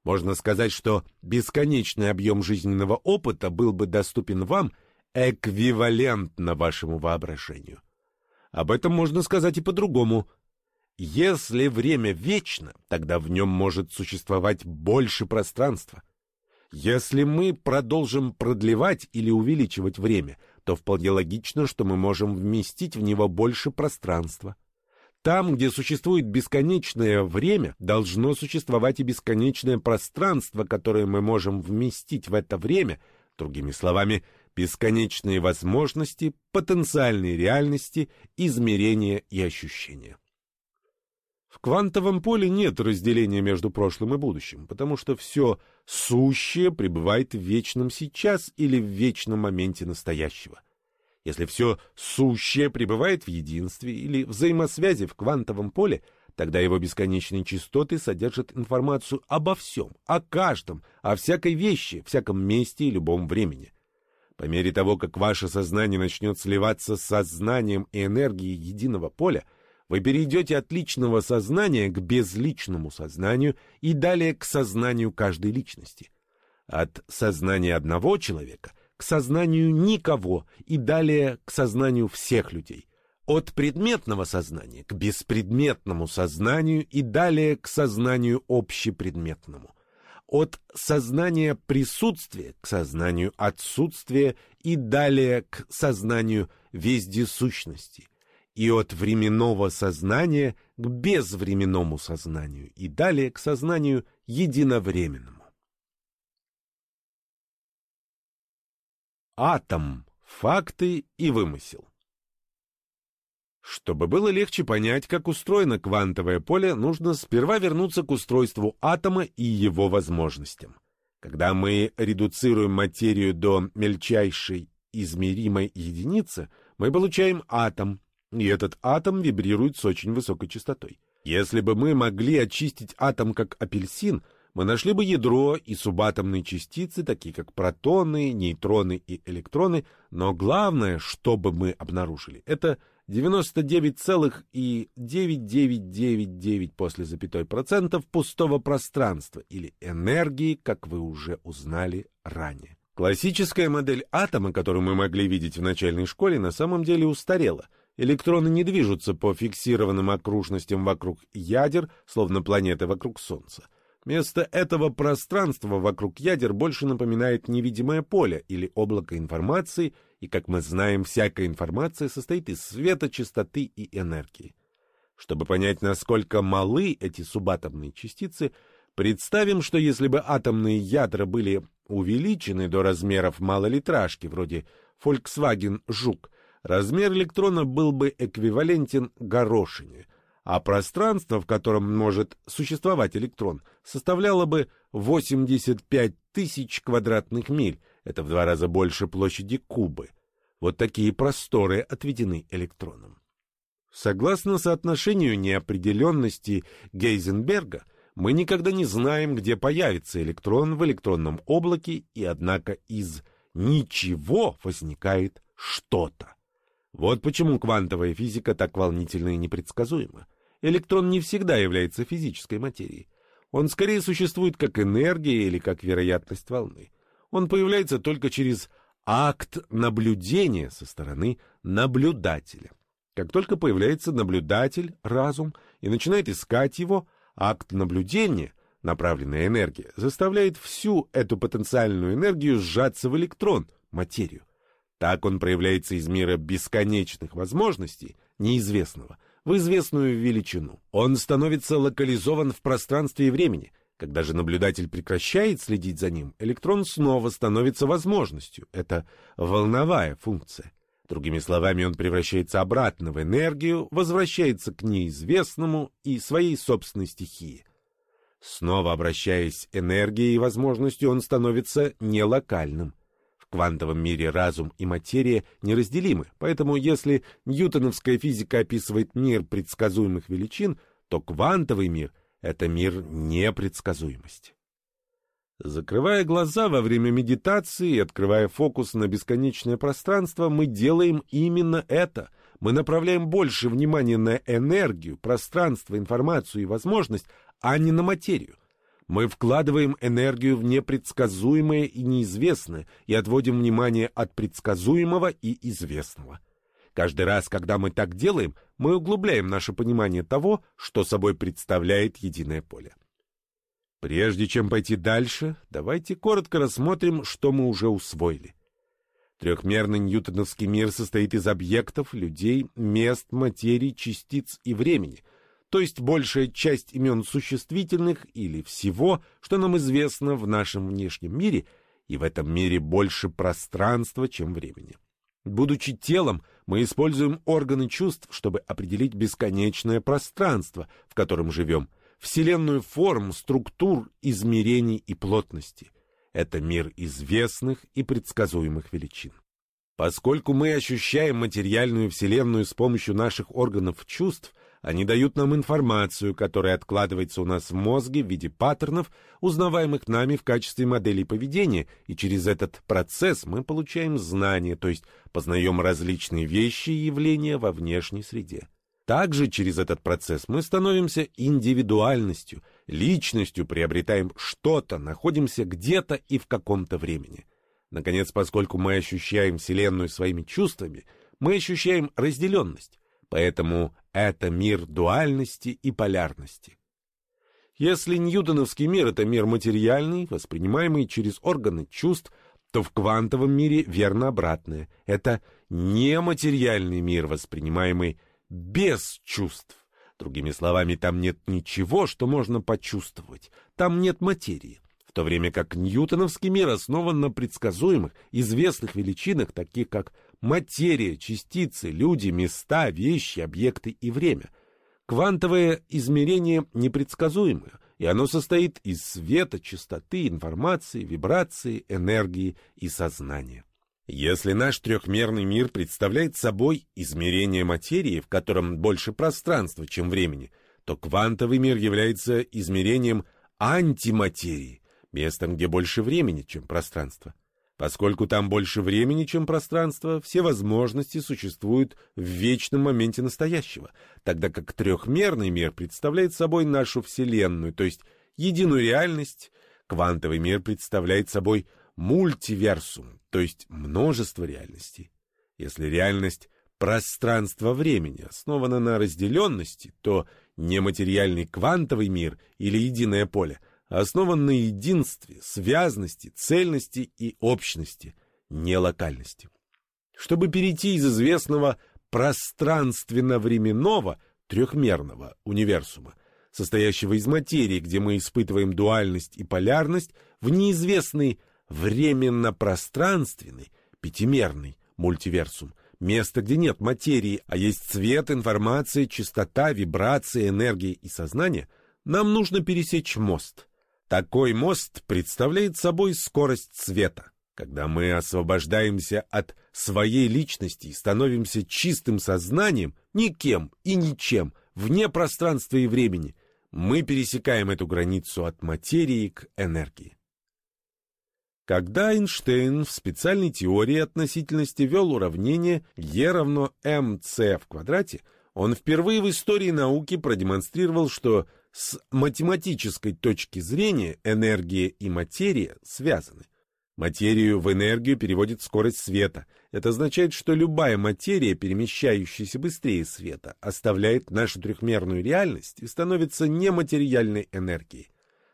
Можно сказать, что бесконечный объем жизненного опыта был бы доступен вам эквивалентно вашему воображению. Об этом можно сказать и по-другому. Если время вечно, тогда в нем может существовать больше пространства. Если мы продолжим продлевать или увеличивать время, то вполне логично, что мы можем вместить в него больше пространства. Там, где существует бесконечное время, должно существовать и бесконечное пространство, которое мы можем вместить в это время, другими словами, бесконечные возможности, потенциальные реальности, измерения и ощущения. В квантовом поле нет разделения между прошлым и будущим, потому что все сущее пребывает в вечном сейчас или в вечном моменте настоящего. Если все сущее пребывает в единстве или взаимосвязи в квантовом поле, тогда его бесконечные частоты содержат информацию обо всем, о каждом, о всякой вещи, всяком месте и любом времени. По мере того, как ваше сознание начнет сливаться с сознанием и энергией единого поля, вы перейдете от личного сознания к безличному сознанию и далее к сознанию каждой личности. От сознания одного человека к сознанию никого и далее к сознанию всех людей. От предметного сознания к беспредметному сознанию и далее к сознанию общепредметному. От сознания присутствия к сознанию отсутствия и далее к сознанию вездесущности и от временного сознания к безвременному сознанию, и далее к сознанию единовременному. Атом. Факты и вымысел. Чтобы было легче понять, как устроено квантовое поле, нужно сперва вернуться к устройству атома и его возможностям. Когда мы редуцируем материю до мельчайшей измеримой единицы, мы получаем атом, и этот атом вибрирует с очень высокой частотой. Если бы мы могли очистить атом как апельсин, мы нашли бы ядро и субатомные частицы, такие как протоны, нейтроны и электроны, но главное, что бы мы обнаружили, это 99,9999 после запятой процентов пустого пространства или энергии, как вы уже узнали ранее. Классическая модель атома, которую мы могли видеть в начальной школе, на самом деле устарела. Электроны не движутся по фиксированным окружностям вокруг ядер, словно планеты вокруг Солнца. Вместо этого пространство вокруг ядер больше напоминает невидимое поле или облако информации, и, как мы знаем, всякая информация состоит из света, частоты и энергии. Чтобы понять, насколько малы эти субатомные частицы, представим, что если бы атомные ядра были увеличены до размеров малолитражки, вроде Volkswagen Жук, размер электрона был бы эквивалентен горошине, а пространство, в котором может существовать электрон, составляло бы 85 тысяч квадратных миль, это в два раза больше площади Кубы. Вот такие просторы отведены электронам. Согласно соотношению неопределенности Гейзенберга, мы никогда не знаем, где появится электрон в электронном облаке, и однако из ничего возникает что-то. Вот почему квантовая физика так волнительна и непредсказуема. Электрон не всегда является физической материей. Он скорее существует как энергия или как вероятность волны. Он появляется только через акт наблюдения со стороны наблюдателя. Как только появляется наблюдатель, разум, и начинает искать его, акт наблюдения, направленная энергия, заставляет всю эту потенциальную энергию сжаться в электрон, материю. Так он проявляется из мира бесконечных возможностей, неизвестного, в известную величину. Он становится локализован в пространстве и времени. Когда же наблюдатель прекращает следить за ним, электрон снова становится возможностью. Это волновая функция. Другими словами, он превращается обратно в энергию, возвращается к неизвестному и своей собственной стихии. Снова обращаясь энергией и возможностью, он становится нелокальным. Квантовом мире разум и материя неразделимы, поэтому если ньютоновская физика описывает мир предсказуемых величин, то квантовый мир — это мир непредсказуемости. Закрывая глаза во время медитации и открывая фокус на бесконечное пространство, мы делаем именно это. Мы направляем больше внимания на энергию, пространство, информацию и возможность, а не на материю. Мы вкладываем энергию в непредсказуемое и неизвестное и отводим внимание от предсказуемого и известного. Каждый раз, когда мы так делаем, мы углубляем наше понимание того, что собой представляет единое поле. Прежде чем пойти дальше, давайте коротко рассмотрим, что мы уже усвоили. Трехмерный ньютоновский мир состоит из объектов, людей, мест, материй, частиц и времени, то есть большая часть имен существительных или всего, что нам известно в нашем внешнем мире, и в этом мире больше пространства, чем времени. Будучи телом, мы используем органы чувств, чтобы определить бесконечное пространство, в котором живем – вселенную форм, структур, измерений и плотности. Это мир известных и предсказуемых величин. Поскольку мы ощущаем материальную вселенную с помощью наших органов чувств, они дают нам информацию, которая откладывается у нас в мозге в виде паттернов, узнаваемых нами в качестве моделей поведения, и через этот процесс мы получаем знания, то есть познаем различные вещи и явления во внешней среде. Также через этот процесс мы становимся индивидуальностью, личностью, приобретаем что-то, находимся где-то и в каком-то времени. Наконец, поскольку мы ощущаем Вселенную своими чувствами, мы ощущаем разделенность, поэтому это мир дуальности и полярности. Если ньютоновский мир — это мир материальный, воспринимаемый через органы чувств, то в квантовом мире верно обратное. Это нематериальный мир, воспринимаемый без чувств. Другими словами, там нет ничего, что можно почувствовать. Там нет материи. В то время как ньютоновский мир основан на предсказуемых, известных величинах, таких как материя, частицы, люди, места, вещи, объекты и время. Квантовое измерение непредсказуемое, и оно состоит из света, частоты, информации, вибрации, энергии и сознания. Если наш трехмерный мир представляет собой измерение материи, в котором больше пространства, чем времени, то квантовый мир является измерением антиматерии, местом, где больше времени, чем пространство. Поскольку там больше времени, чем пространство, все возможности существуют в вечном моменте настоящего, тогда как трехмерный мир представляет собой нашу Вселенную, то есть единую реальность, квантовый мир представляет собой мультиверсум, то есть множество реальностей. Если реальность пространства-времени основана на разделенности, то нематериальный квантовый мир или единое поле основан на единстве, связности, цельности и общности, не локальности. Чтобы перейти из известного пространственно-временного трехмерного универсума, состоящего из материи, где мы испытываем дуальность и полярность, в неизвестный временно-пространственный пятимерный мультиверсум, место, где нет материи, а есть цвет, информация, частота, вибрация, энергия и сознание, нам нужно пересечь мост. Такой мост представляет собой скорость света. Когда мы освобождаемся от своей личности и становимся чистым сознанием, никем и ничем, вне пространства и времени, мы пересекаем эту границу от материи к энергии. Когда Эйнштейн в специальной теории относительности вел уравнение E равно mc в квадрате, он впервые в истории науки продемонстрировал, что с математической точки зрения энергия и материя связаны. Материю в энергию переводит скорость света. Это означает, что любая материя, перемещающаяся быстрее света, оставляет нашу трехмерную реальность и становится нематериальной энергией.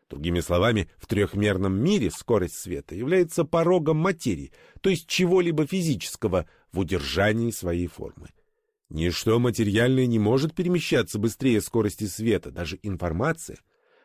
Другими словами, в трехмерном мире скорость света является порогом материи, то есть чего-либо физического в удержании своей формы. Ничто материальное не может перемещаться быстрее скорости света, даже информация.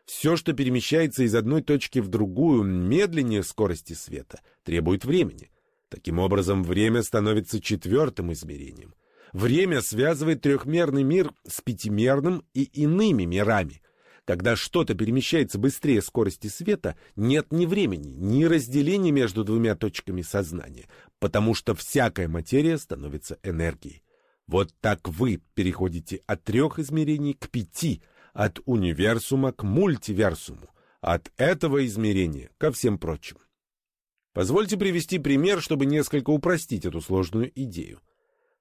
Все, что перемещается из одной точки в другую медленнее скорости света, требует времени. Таким образом, время становится четвертым измерением. Время связывает трехмерный мир с пятимерным и иными мирами – когда что-то перемещается быстрее скорости света, нет ни времени, ни разделения между двумя точками сознания, потому что всякая материя становится энергией. Вот так вы переходите от трех измерений к пяти, от универсума к мультиверсуму, от этого измерения ко всем прочим. Позвольте привести пример, чтобы несколько упростить эту сложную идею.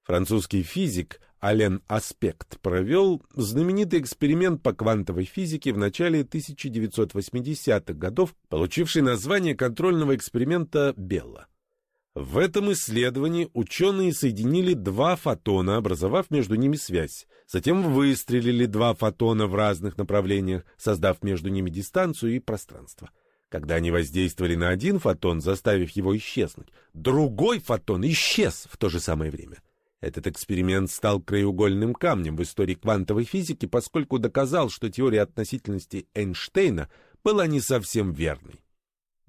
Французский физик Ален Аспект провел знаменитый эксперимент по квантовой физике в начале 1980-х годов, получивший название контрольного эксперимента Белла. В этом исследовании ученые соединили два фотона, образовав между ними связь. Затем выстрелили два фотона в разных направлениях, создав между ними дистанцию и пространство. Когда они воздействовали на один фотон, заставив его исчезнуть, другой фотон исчез в то же самое время. Этот эксперимент стал краеугольным камнем в истории квантовой физики, поскольку доказал, что теория относительности Эйнштейна была не совсем верной.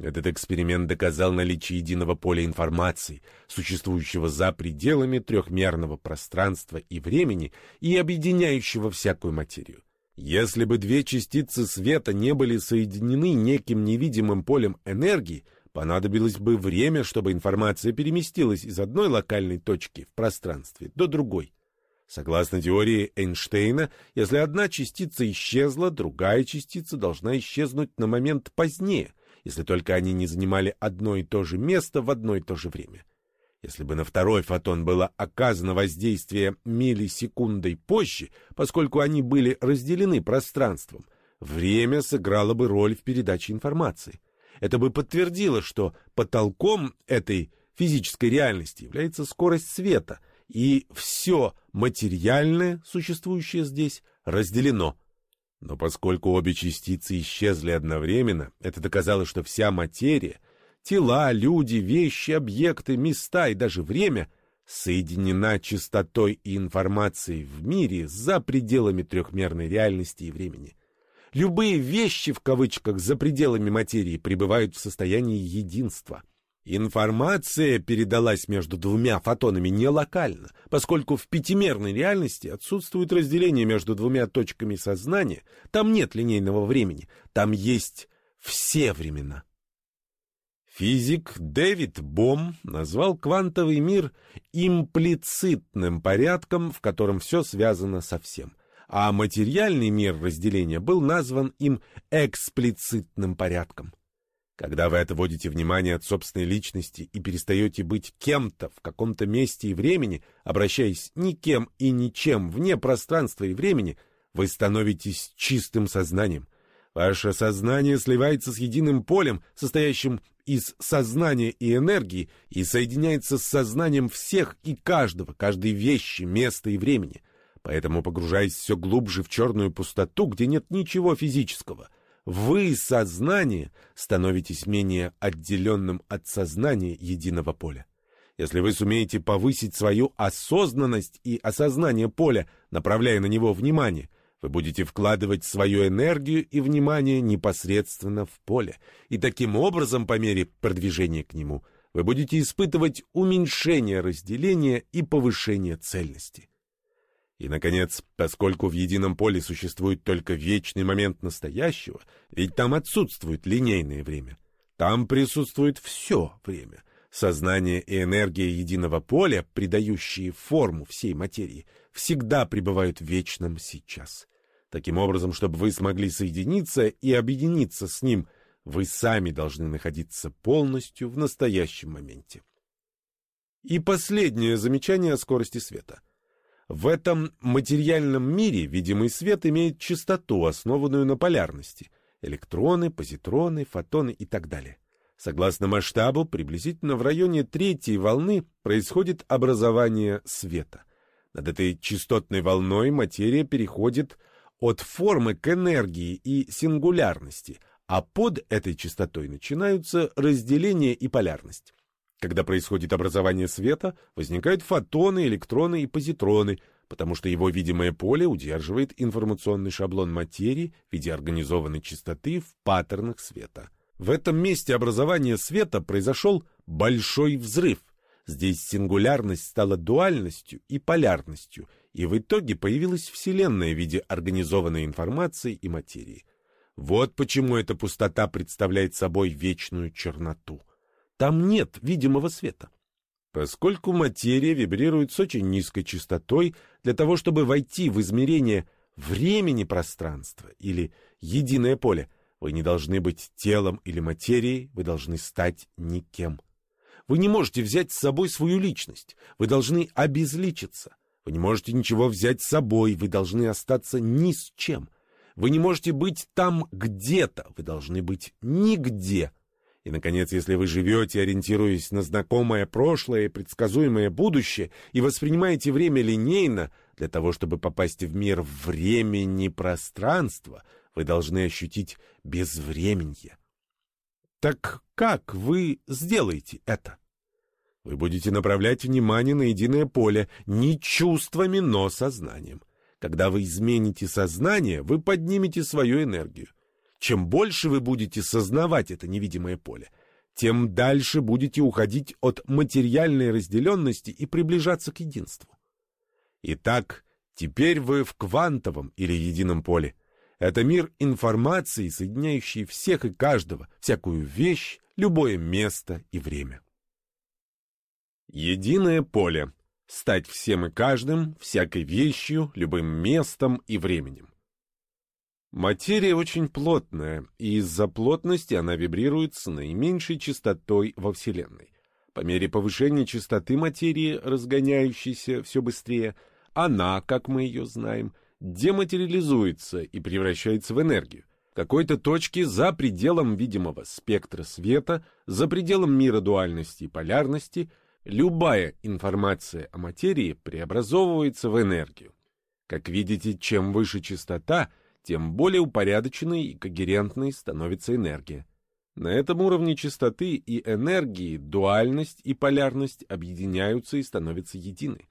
Этот эксперимент доказал наличие единого поля информации, существующего за пределами трехмерного пространства и времени и объединяющего всякую материю. Если бы две частицы света не были соединены неким невидимым полем энергии, Понадобилось бы время, чтобы информация переместилась из одной локальной точки в пространстве до другой. Согласно теории Эйнштейна, если одна частица исчезла, другая частица должна исчезнуть на момент позднее, если только они не занимали одно и то же место в одно и то же время. Если бы на второй фотон было оказано воздействие миллисекундой позже, поскольку они были разделены пространством, время сыграло бы роль в передаче информации. Это бы подтвердило, что потолком этой физической реальности является скорость света, и все материальное, существующее здесь, разделено. Но поскольку обе частицы исчезли одновременно, это доказало, что вся материя, тела, люди, вещи, объекты, места и даже время соединена частотой и информацией в мире за пределами трехмерной реальности и времени. Любые вещи, в кавычках, за пределами материи пребывают в состоянии единства. Информация передалась между двумя фотонами не локально, поскольку в пятимерной реальности отсутствует разделение между двумя точками сознания, там нет линейного времени, там есть все времена. Физик Дэвид Бом назвал квантовый мир имплицитным порядком, в котором все связано со всем а материальный мир разделения был назван им эксплицитным порядком. Когда вы отводите внимание от собственной личности и перестаете быть кем-то в каком-то месте и времени, обращаясь никем и ничем вне пространства и времени, вы становитесь чистым сознанием. Ваше сознание сливается с единым полем, состоящим из сознания и энергии, и соединяется с сознанием всех и каждого, каждой вещи, места и времени. Поэтому, погружаясь все глубже в черную пустоту, где нет ничего физического, вы, сознание, становитесь менее отделенным от сознания единого поля. Если вы сумеете повысить свою осознанность и осознание поля, направляя на него внимание, вы будете вкладывать свою энергию и внимание непосредственно в поле, и таким образом, по мере продвижения к нему, вы будете испытывать уменьшение разделения и повышение цельности. И, наконец, поскольку в едином поле существует только вечный момент настоящего, ведь там отсутствует линейное время, там присутствует все время. Сознание и энергия единого поля, придающие форму всей материи, всегда пребывают в вечном сейчас. Таким образом, чтобы вы смогли соединиться и объединиться с ним, вы сами должны находиться полностью в настоящем моменте. И последнее замечание о скорости света — в этом материальном мире видимый свет имеет частоту, основанную на полярности — электроны, позитроны, фотоны и так далее. Согласно масштабу, приблизительно в районе третьей волны происходит образование света. Над этой частотной волной материя переходит от формы к энергии и сингулярности, а под этой частотой начинаются разделение и полярность. Когда происходит образование света, возникают фотоны, электроны и позитроны, потому что его видимое поле удерживает информационный шаблон материи в виде организованной частоты в паттернах света. В этом месте образования света произошел большой взрыв. Здесь сингулярность стала дуальностью и полярностью, и в итоге появилась Вселенная в виде организованной информации и материи. Вот почему эта пустота представляет собой вечную черноту. Там нет видимого света. Поскольку материя вибрирует с очень низкой частотой, для того, чтобы войти в измерение времени пространства или единое поле, вы не должны быть телом или материей, вы должны стать никем. Вы не можете взять с собой свою личность, вы должны обезличиться. Вы не можете ничего взять с собой, вы должны остаться ни с чем. Вы не можете быть там где-то, вы должны быть нигде. И, наконец, если вы живете, ориентируясь на знакомое прошлое и предсказуемое будущее, и воспринимаете время линейно, для того, чтобы попасть в мир времени пространства, вы должны ощутить безвременье. Так как вы сделаете это? Вы будете направлять внимание на единое поле не чувствами, но сознанием. Когда вы измените сознание, вы поднимете свою энергию. Чем больше вы будете сознавать это невидимое поле, тем дальше будете уходить от материальной разделенности и приближаться к единству. Итак, теперь вы в квантовом или едином поле. Это мир информации, соединяющий всех и каждого, всякую вещь, любое место и время. Единое поле. Стать всем и каждым, всякой вещью, любым местом и временем. Материя очень плотная, и из-за плотности она вибрирует с наименьшей частотой во Вселенной. По мере повышения частоты материи, разгоняющейся все быстрее, она, как мы ее знаем, дематериализуется и превращается в энергию. В какой-то точке за пределом видимого спектра света, за пределом мира дуальности и полярности, любая информация о материи преобразовывается в энергию. Как видите, чем выше частота – тем более упорядоченной и когерентной становится энергия. На этом уровне частоты и энергии дуальность и полярность объединяются и становятся едины.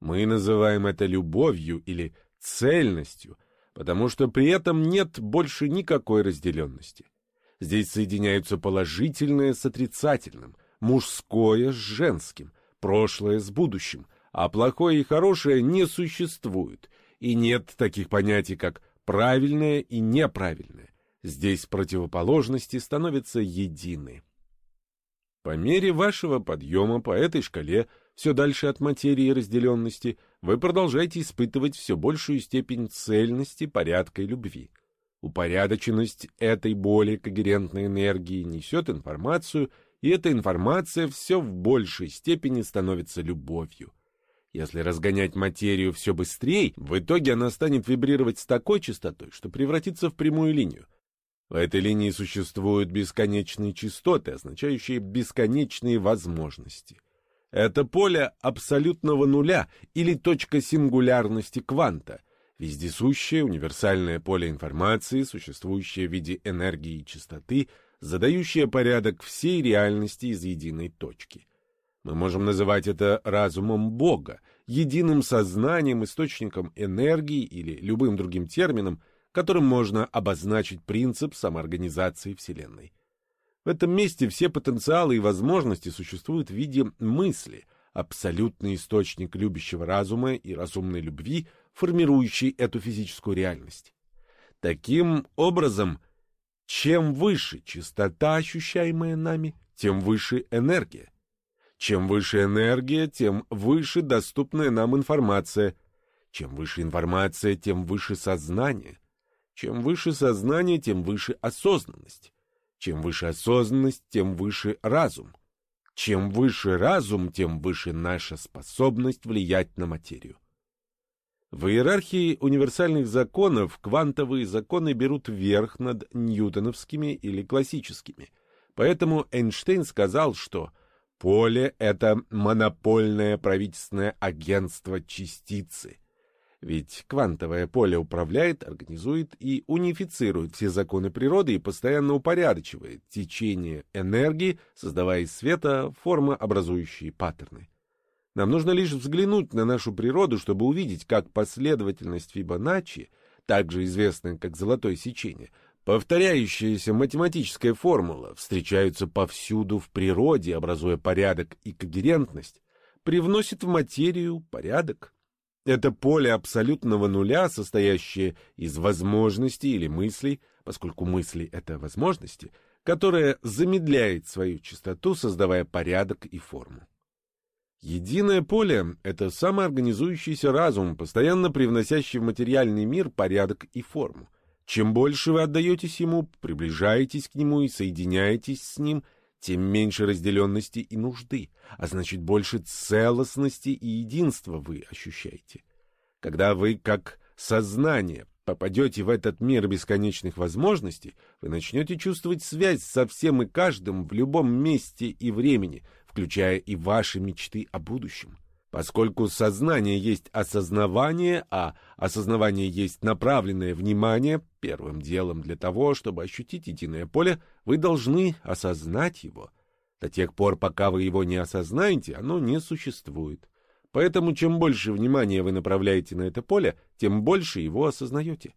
Мы называем это любовью или цельностью, потому что при этом нет больше никакой разделенности. Здесь соединяются положительное с отрицательным, мужское с женским, прошлое с будущим, а плохое и хорошее не существует, и нет таких понятий, как правильное и неправильное. Здесь противоположности становятся едины. По мере вашего подъема по этой шкале, все дальше от материи и разделенности, вы продолжаете испытывать все большую степень цельности, порядка и любви. Упорядоченность этой более когерентной энергии несет информацию, и эта информация все в большей степени становится любовью. Если разгонять материю все быстрее, в итоге она станет вибрировать с такой частотой, что превратится в прямую линию. В этой линии существуют бесконечные частоты, означающие бесконечные возможности. Это поле абсолютного нуля или точка сингулярности кванта. Вездесущее универсальное поле информации, существующее в виде энергии и частоты, задающее порядок всей реальности из единой точки. Мы можем называть это разумом Бога, единым сознанием, источником энергии или любым другим термином, которым можно обозначить принцип самоорганизации Вселенной. В этом месте все потенциалы и возможности существуют в виде мысли, абсолютный источник любящего разума и разумной любви, формирующий эту физическую реальность. Таким образом, чем выше частота, ощущаемая нами, тем выше энергия. Чем выше энергия, тем выше доступная нам информация. Чем выше информация, тем выше сознание. Чем выше сознание, тем выше осознанность. Чем выше осознанность, тем выше разум. Чем выше разум, тем выше наша способность влиять на материю. В иерархии универсальных законов квантовые законы берут верх над ньютоновскими или классическими. Поэтому Эйнштейн сказал, что поле — это монопольное правительственное агентство частицы, ведь квантовое поле управляет, организует и унифицирует все законы природы и постоянно упорядочивает течение энергии, создавая из света формы, образующие паттерны. Нам нужно лишь взглянуть на нашу природу, чтобы увидеть, как последовательность Фибоначчи, также известная как золотое сечение, повторяющаяся математическая формула, встречаются повсюду в природе, образуя порядок и когерентность, привносит в материю порядок. Это поле абсолютного нуля, состоящее из возможностей или мыслей, поскольку мысли — это возможности, которое замедляет свою частоту, создавая порядок и форму. Единое поле — это самоорганизующийся разум, постоянно привносящий в материальный мир порядок и форму. Чем больше вы отдаетесь ему, приближаетесь к нему и соединяетесь с ним — тем меньше разделенности и нужды, а значит больше целостности и единства вы ощущаете. Когда вы, как сознание, попадете в этот мир бесконечных возможностей, вы начнете чувствовать связь со всем и каждым в любом месте и времени, включая и ваши мечты о будущем. Поскольку сознание есть осознавание, а осознавание есть направленное внимание, первым делом для того, чтобы ощутить единое поле, вы должны осознать его. До тех пор, пока вы его не осознаете, оно не существует. Поэтому чем больше внимания вы направляете на это поле, тем больше его осознаете.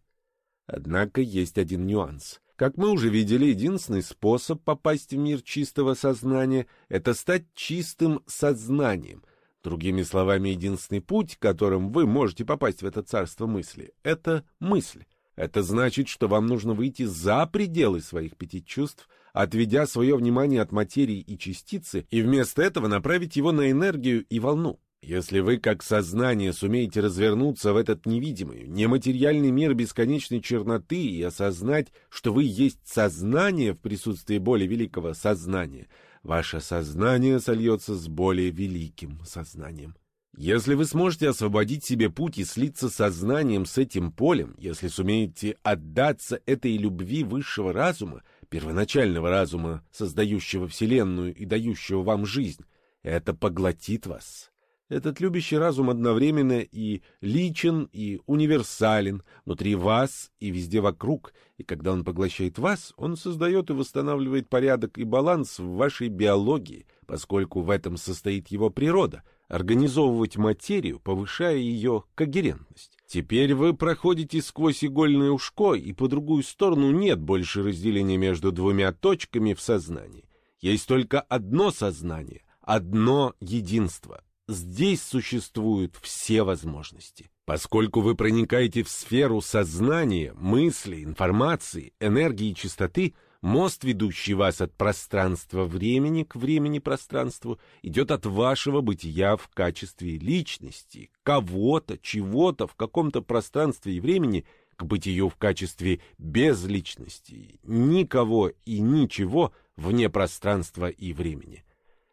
Однако есть один нюанс. Как мы уже видели, единственный способ попасть в мир чистого сознания — это стать чистым сознанием — Другими словами, единственный путь, которым вы можете попасть в это царство мысли, — это мысль. Это значит, что вам нужно выйти за пределы своих пяти чувств, отведя свое внимание от материи и частицы, и вместо этого направить его на энергию и волну. Если вы, как сознание, сумеете развернуться в этот невидимый, нематериальный мир бесконечной черноты и осознать, что вы есть сознание в присутствии более великого сознания — ваше сознание сольется с более великим сознанием. Если вы сможете освободить себе путь и слиться сознанием с этим полем, если сумеете отдаться этой любви высшего разума, первоначального разума, создающего Вселенную и дающего вам жизнь, это поглотит вас. Этот любящий разум одновременно и личен, и универсален, внутри вас и везде вокруг, и когда он поглощает вас, он создает и восстанавливает порядок и баланс в вашей биологии, поскольку в этом состоит его природа — организовывать материю, повышая ее когерентность. Теперь вы проходите сквозь игольное ушко, и по другую сторону нет больше разделения между двумя точками в сознании. Есть только одно сознание, одно единство. Здесь существуют все возможности. Поскольку вы проникаете в сферу сознания, мысли, информации, энергии и чистоты, мост, ведущий вас от пространства-времени к времени-пространству, идет от вашего бытия в качестве личности, кого-то, чего-то в каком-то пространстве и времени к бытию в качестве безличности, никого и ничего вне пространства и времени.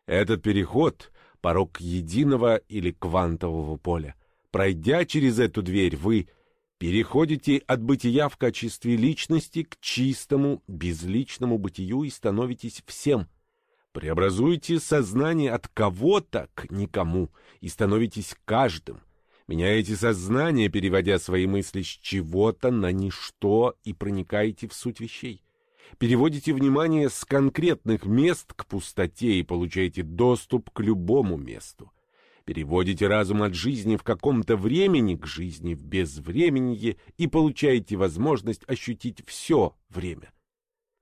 Этот переход порог единого или квантового поля. Пройдя через эту дверь, вы переходите от бытия в качестве личности к чистому, безличному бытию и становитесь всем. Преобразуете сознание от кого-то к никому и становитесь каждым. Меняете сознание, переводя свои мысли с чего-то на ничто и проникаете в суть вещей. Переводите внимание с конкретных мест к пустоте и получаете доступ к любому месту. Переводите разум от жизни в каком-то времени к жизни в безвременье и получаете возможность ощутить все время.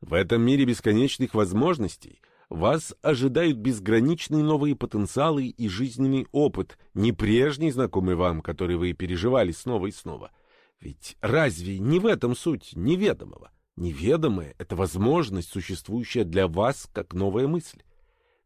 В этом мире бесконечных возможностей вас ожидают безграничные новые потенциалы и жизненный опыт, не прежний знакомый вам, который вы переживали снова и снова. Ведь разве не в этом суть неведомого? Неведомое — это возможность, существующая для вас как новая мысль.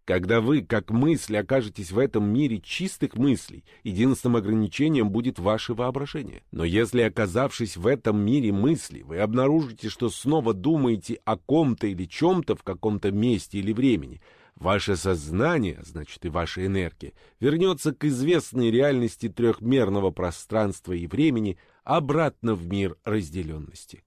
Когда вы, как мысли, окажетесь в этом мире чистых мыслей, единственным ограничением будет ваше воображение. Но если, оказавшись в этом мире мысли, вы обнаружите, что снова думаете о ком-то или чем-то в каком-то месте или времени, ваше сознание, значит и ваша энергия, вернется к известной реальности трехмерного пространства и времени обратно в мир разделенности.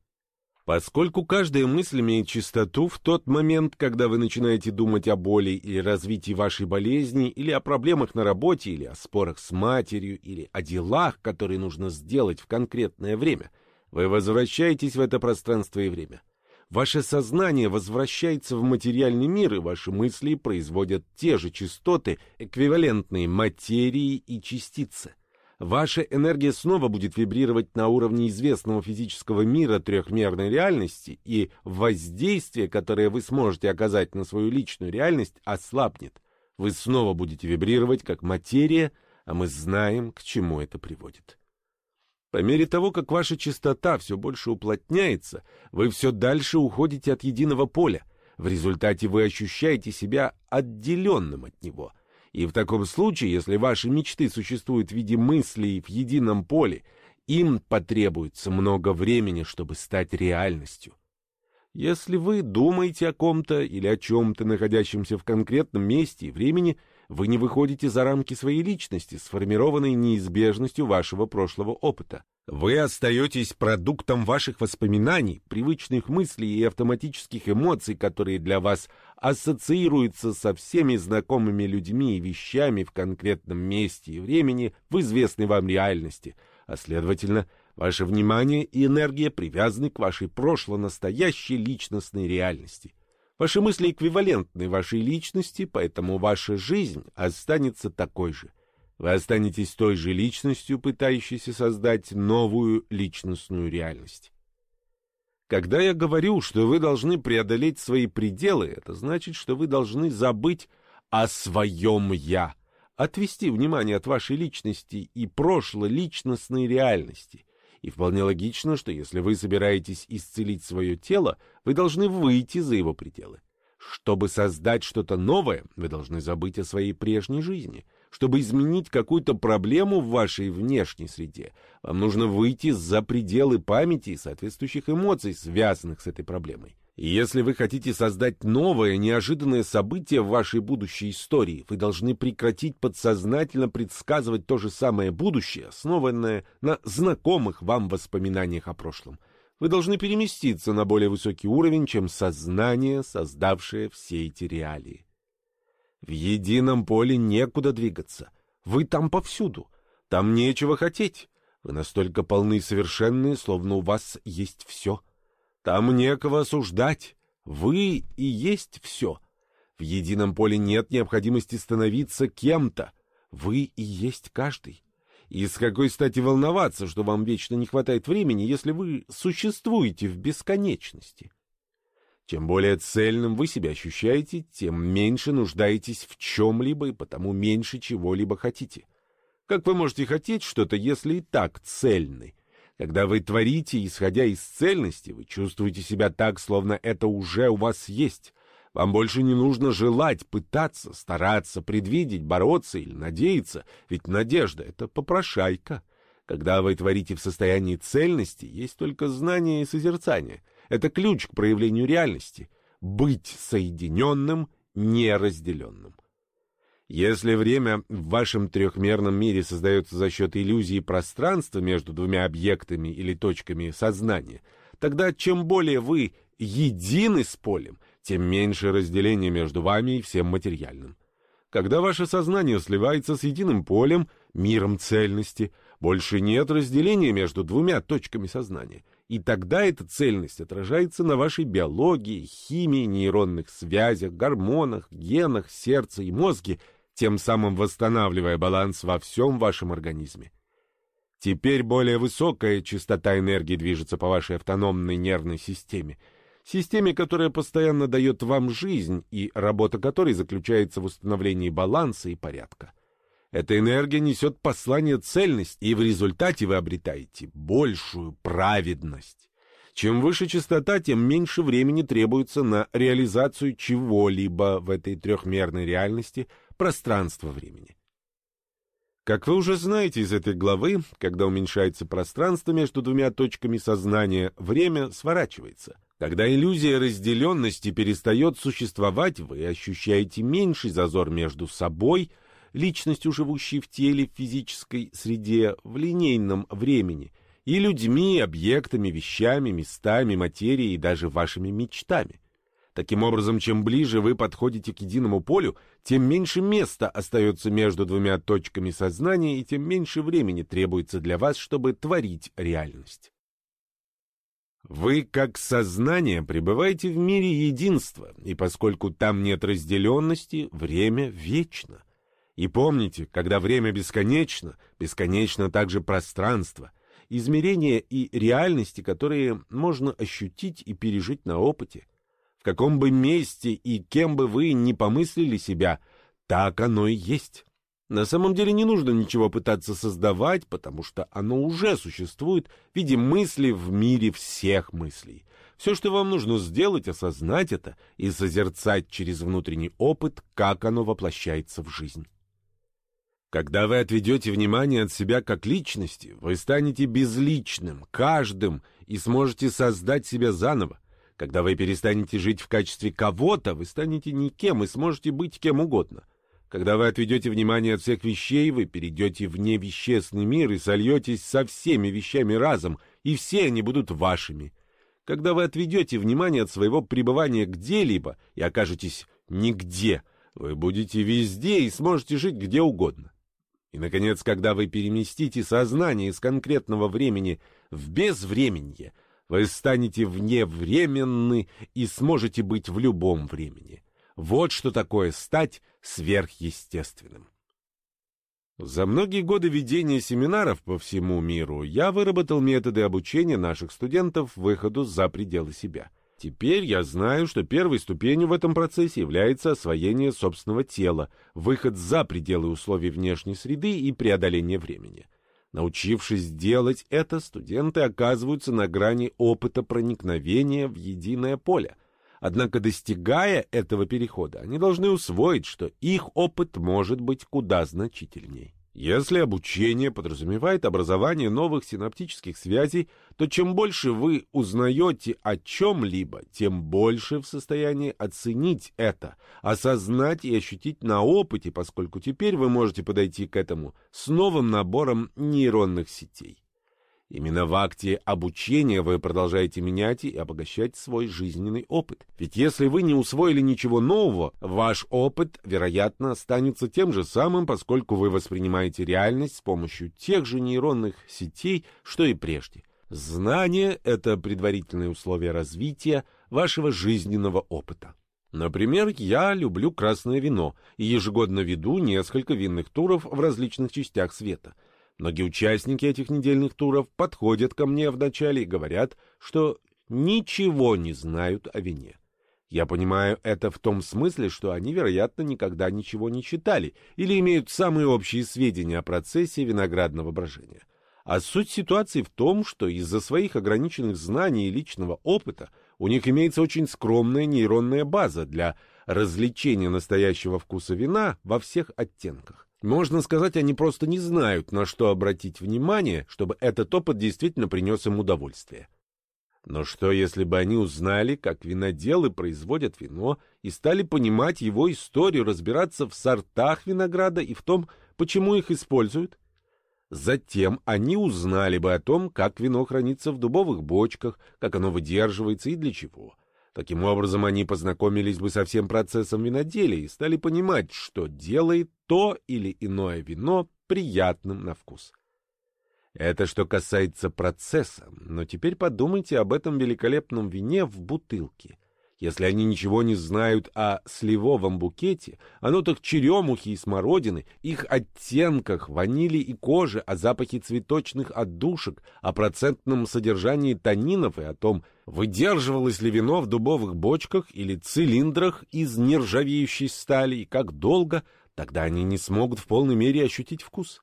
Поскольку каждая мысль имеет частоту, в тот момент, когда вы начинаете думать о боли или развитии вашей болезни, или о проблемах на работе, или о спорах с матерью, или о делах, которые нужно сделать в конкретное время, вы возвращаетесь в это пространство и время. Ваше сознание возвращается в материальный мир, и ваши мысли производят те же частоты, эквивалентные материи и частице ваша энергия снова будет вибрировать на уровне известного физического мира трехмерной реальности, и воздействие, которое вы сможете оказать на свою личную реальность, ослабнет. Вы снова будете вибрировать как материя, а мы знаем, к чему это приводит. По мере того, как ваша частота все больше уплотняется, вы все дальше уходите от единого поля. В результате вы ощущаете себя отделенным от него — и в таком случае, если ваши мечты существуют в виде мыслей в едином поле, им потребуется много времени, чтобы стать реальностью. Если вы думаете о ком-то или о чем-то, находящемся в конкретном месте и времени, вы не выходите за рамки своей личности, сформированной неизбежностью вашего прошлого опыта. Вы остаетесь продуктом ваших воспоминаний, привычных мыслей и автоматических эмоций, которые для вас ассоциируются со всеми знакомыми людьми и вещами в конкретном месте и времени в известной вам реальности, а следовательно, ваше внимание и энергия привязаны к вашей прошло-настоящей личностной реальности. Ваши мысли эквивалентны вашей личности, поэтому ваша жизнь останется такой же. Вы останетесь той же личностью, пытающейся создать новую личностную реальность. Когда я говорю, что вы должны преодолеть свои пределы, это значит, что вы должны забыть о своем «я», отвести внимание от вашей личности и прошлой личностной реальности. И вполне логично, что если вы собираетесь исцелить свое тело, вы должны выйти за его пределы. Чтобы создать что-то новое, вы должны забыть о своей прежней жизни — чтобы изменить какую-то проблему в вашей внешней среде, вам нужно выйти за пределы памяти и соответствующих эмоций, связанных с этой проблемой. И если вы хотите создать новое, неожиданное событие в вашей будущей истории, вы должны прекратить подсознательно предсказывать то же самое будущее, основанное на знакомых вам воспоминаниях о прошлом. Вы должны переместиться на более высокий уровень, чем сознание, создавшее все эти реалии. В едином поле некуда двигаться. Вы там повсюду. Там нечего хотеть. Вы настолько полны и совершенны, словно у вас есть все. Там некого осуждать. Вы и есть все. В едином поле нет необходимости становиться кем-то. Вы и есть каждый. И с какой стати волноваться, что вам вечно не хватает времени, если вы существуете в бесконечности? Чем более цельным вы себя ощущаете, тем меньше нуждаетесь в чем-либо и потому меньше чего-либо хотите. Как вы можете хотеть что-то, если и так цельны? Когда вы творите, исходя из цельности, вы чувствуете себя так, словно это уже у вас есть. Вам больше не нужно желать, пытаться, стараться, предвидеть, бороться или надеяться, ведь надежда — это попрошайка. Когда вы творите в состоянии цельности, есть только знание и созерцание — это ключ к проявлению реальности — быть соединенным, неразделенным. Если время в вашем трехмерном мире создается за счет иллюзии пространства между двумя объектами или точками сознания, тогда чем более вы едины с полем, тем меньше разделения между вами и всем материальным. Когда ваше сознание сливается с единым полем, миром цельности, больше нет разделения между двумя точками сознания. И тогда эта цельность отражается на вашей биологии, химии, нейронных связях, гормонах, генах, сердце и мозге, тем самым восстанавливая баланс во всем вашем организме. Теперь более высокая частота энергии движется по вашей автономной нервной системе – системе, которая постоянно дает вам жизнь и работа которой заключается в установлении баланса и порядка. Эта энергия несет послание цельность, и в результате вы обретаете большую праведность. Чем выше частота, тем меньше времени требуется на реализацию чего-либо в этой трехмерной реальности пространства-времени. Как вы уже знаете из этой главы, когда уменьшается пространство между двумя точками сознания, время сворачивается – когда иллюзия разделенности перестает существовать, вы ощущаете меньший зазор между собой, личностью, живущей в теле в физической среде, в линейном времени, и людьми, объектами, вещами, местами, материей и даже вашими мечтами. Таким образом, чем ближе вы подходите к единому полю, тем меньше места остается между двумя точками сознания и тем меньше времени требуется для вас, чтобы творить реальность. Вы, как сознание, пребываете в мире единства, и поскольку там нет разделенности, время вечно. И помните, когда время бесконечно, бесконечно также пространство, измерения и реальности, которые можно ощутить и пережить на опыте. В каком бы месте и кем бы вы ни помыслили себя, так оно и есть. На самом деле не нужно ничего пытаться создавать, потому что оно уже существует в виде мысли в мире всех мыслей. Все, что вам нужно сделать, осознать это и созерцать через внутренний опыт, как оно воплощается в жизнь. Когда вы отведете внимание от себя как личности, вы станете безличным, каждым, и сможете создать себя заново. Когда вы перестанете жить в качестве кого-то, вы станете никем и сможете быть кем угодно – когда вы отведете внимание от всех вещей, вы перейдете в невещественный мир и сольетесь со всеми вещами разом, и все они будут вашими. Когда вы отведете внимание от своего пребывания где-либо и окажетесь нигде, вы будете везде и сможете жить где угодно. И, наконец, когда вы переместите сознание из конкретного времени в безвременье, вы станете вневременны и сможете быть в любом времени. Вот что такое стать сверхъестественным. За многие годы ведения семинаров по всему миру я выработал методы обучения наших студентов выходу за пределы себя. Теперь я знаю, что первой ступенью в этом процессе является освоение собственного тела, выход за пределы условий внешней среды и преодоление времени. Научившись делать это, студенты оказываются на грани опыта проникновения в единое поле – Однако, достигая этого перехода, они должны усвоить, что их опыт может быть куда значительней. Если обучение подразумевает образование новых синаптических связей, то чем больше вы узнаете о чем-либо, тем больше в состоянии оценить это, осознать и ощутить на опыте, поскольку теперь вы можете подойти к этому с новым набором нейронных сетей. Именно в акте обучения вы продолжаете менять и обогащать свой жизненный опыт. Ведь если вы не усвоили ничего нового, ваш опыт, вероятно, останется тем же самым, поскольку вы воспринимаете реальность с помощью тех же нейронных сетей, что и прежде. Знание — это предварительное условие развития вашего жизненного опыта. Например, я люблю красное вино и ежегодно веду несколько винных туров в различных частях света — Многие участники этих недельных туров подходят ко мне вначале и говорят, что ничего не знают о вине. Я понимаю это в том смысле, что они, вероятно, никогда ничего не читали или имеют самые общие сведения о процессе виноградного брожения. А суть ситуации в том, что из-за своих ограниченных знаний и личного опыта у них имеется очень скромная нейронная база для развлечения настоящего вкуса вина во всех оттенках. Можно сказать, они просто не знают, на что обратить внимание, чтобы этот опыт действительно принес им удовольствие. Но что, если бы они узнали, как виноделы производят вино, и стали понимать его историю, разбираться в сортах винограда и в том, почему их используют? Затем они узнали бы о том, как вино хранится в дубовых бочках, как оно выдерживается и для чего. Таким образом, они познакомились бы со всем процессом виноделия и стали понимать, что делает то или иное вино приятным на вкус. Это что касается процесса, но теперь подумайте об этом великолепном вине в бутылке. Если они ничего не знают о сливовом букете, о нотах черемухи и смородины, их оттенках ванили и кожи, о запахе цветочных отдушек, о процентном содержании танинов и о том, выдерживалось ли вино в дубовых бочках или цилиндрах из нержавеющей стали и как долго, тогда они не смогут в полной мере ощутить вкус.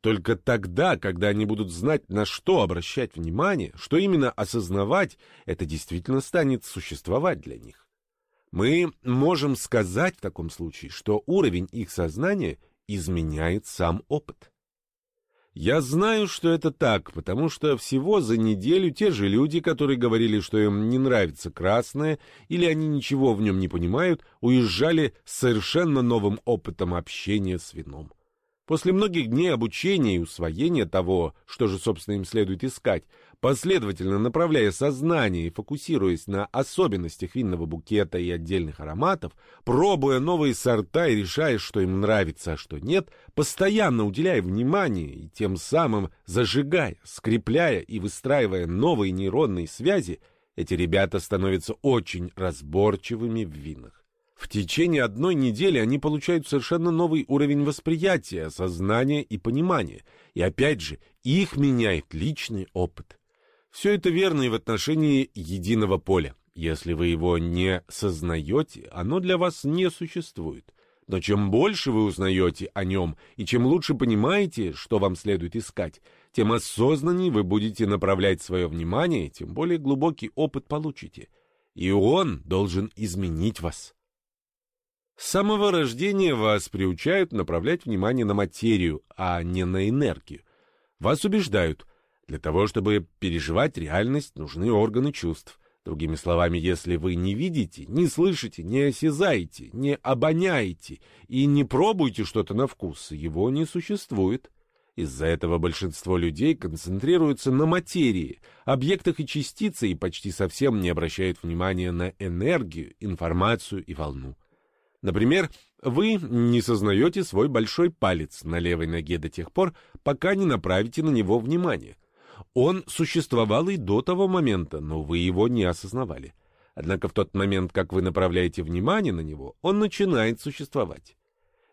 Только тогда, когда они будут знать, на что обращать внимание, что именно осознавать, это действительно станет существовать для них. Мы можем сказать в таком случае, что уровень их сознания изменяет сам опыт. Я знаю, что это так, потому что всего за неделю те же люди, которые говорили, что им не нравится красное, или они ничего в нем не понимают, уезжали с совершенно новым опытом общения с вином. После многих дней обучения и усвоения того, что же, собственно, им следует искать, последовательно направляя сознание и фокусируясь на особенностях винного букета и отдельных ароматов, пробуя новые сорта и решая, что им нравится, а что нет, постоянно уделяя внимание и тем самым зажигая, скрепляя и выстраивая новые нейронные связи, эти ребята становятся очень разборчивыми в винах. В течение одной недели они получают совершенно новый уровень восприятия, сознания и понимания. И опять же, их меняет личный опыт. Все это верно и в отношении единого поля. Если вы его не сознаете, оно для вас не существует. Но чем больше вы узнаете о нем, и чем лучше понимаете, что вам следует искать, тем осознаннее вы будете направлять свое внимание, тем более глубокий опыт получите. И он должен изменить вас. С самого рождения вас приучают направлять внимание на материю, а не на энергию. Вас убеждают, для того, чтобы переживать реальность, нужны органы чувств. Другими словами, если вы не видите, не слышите, не осязаете, не обоняете и не пробуете что-то на вкус, его не существует. Из-за этого большинство людей концентрируются на материи, объектах и частице и почти совсем не обращают внимания на энергию, информацию и волну. Например, вы не сознаете свой большой палец на левой ноге до тех пор, пока не направите на него внимание. Он существовал и до того момента, но вы его не осознавали. Однако в тот момент, как вы направляете внимание на него, он начинает существовать.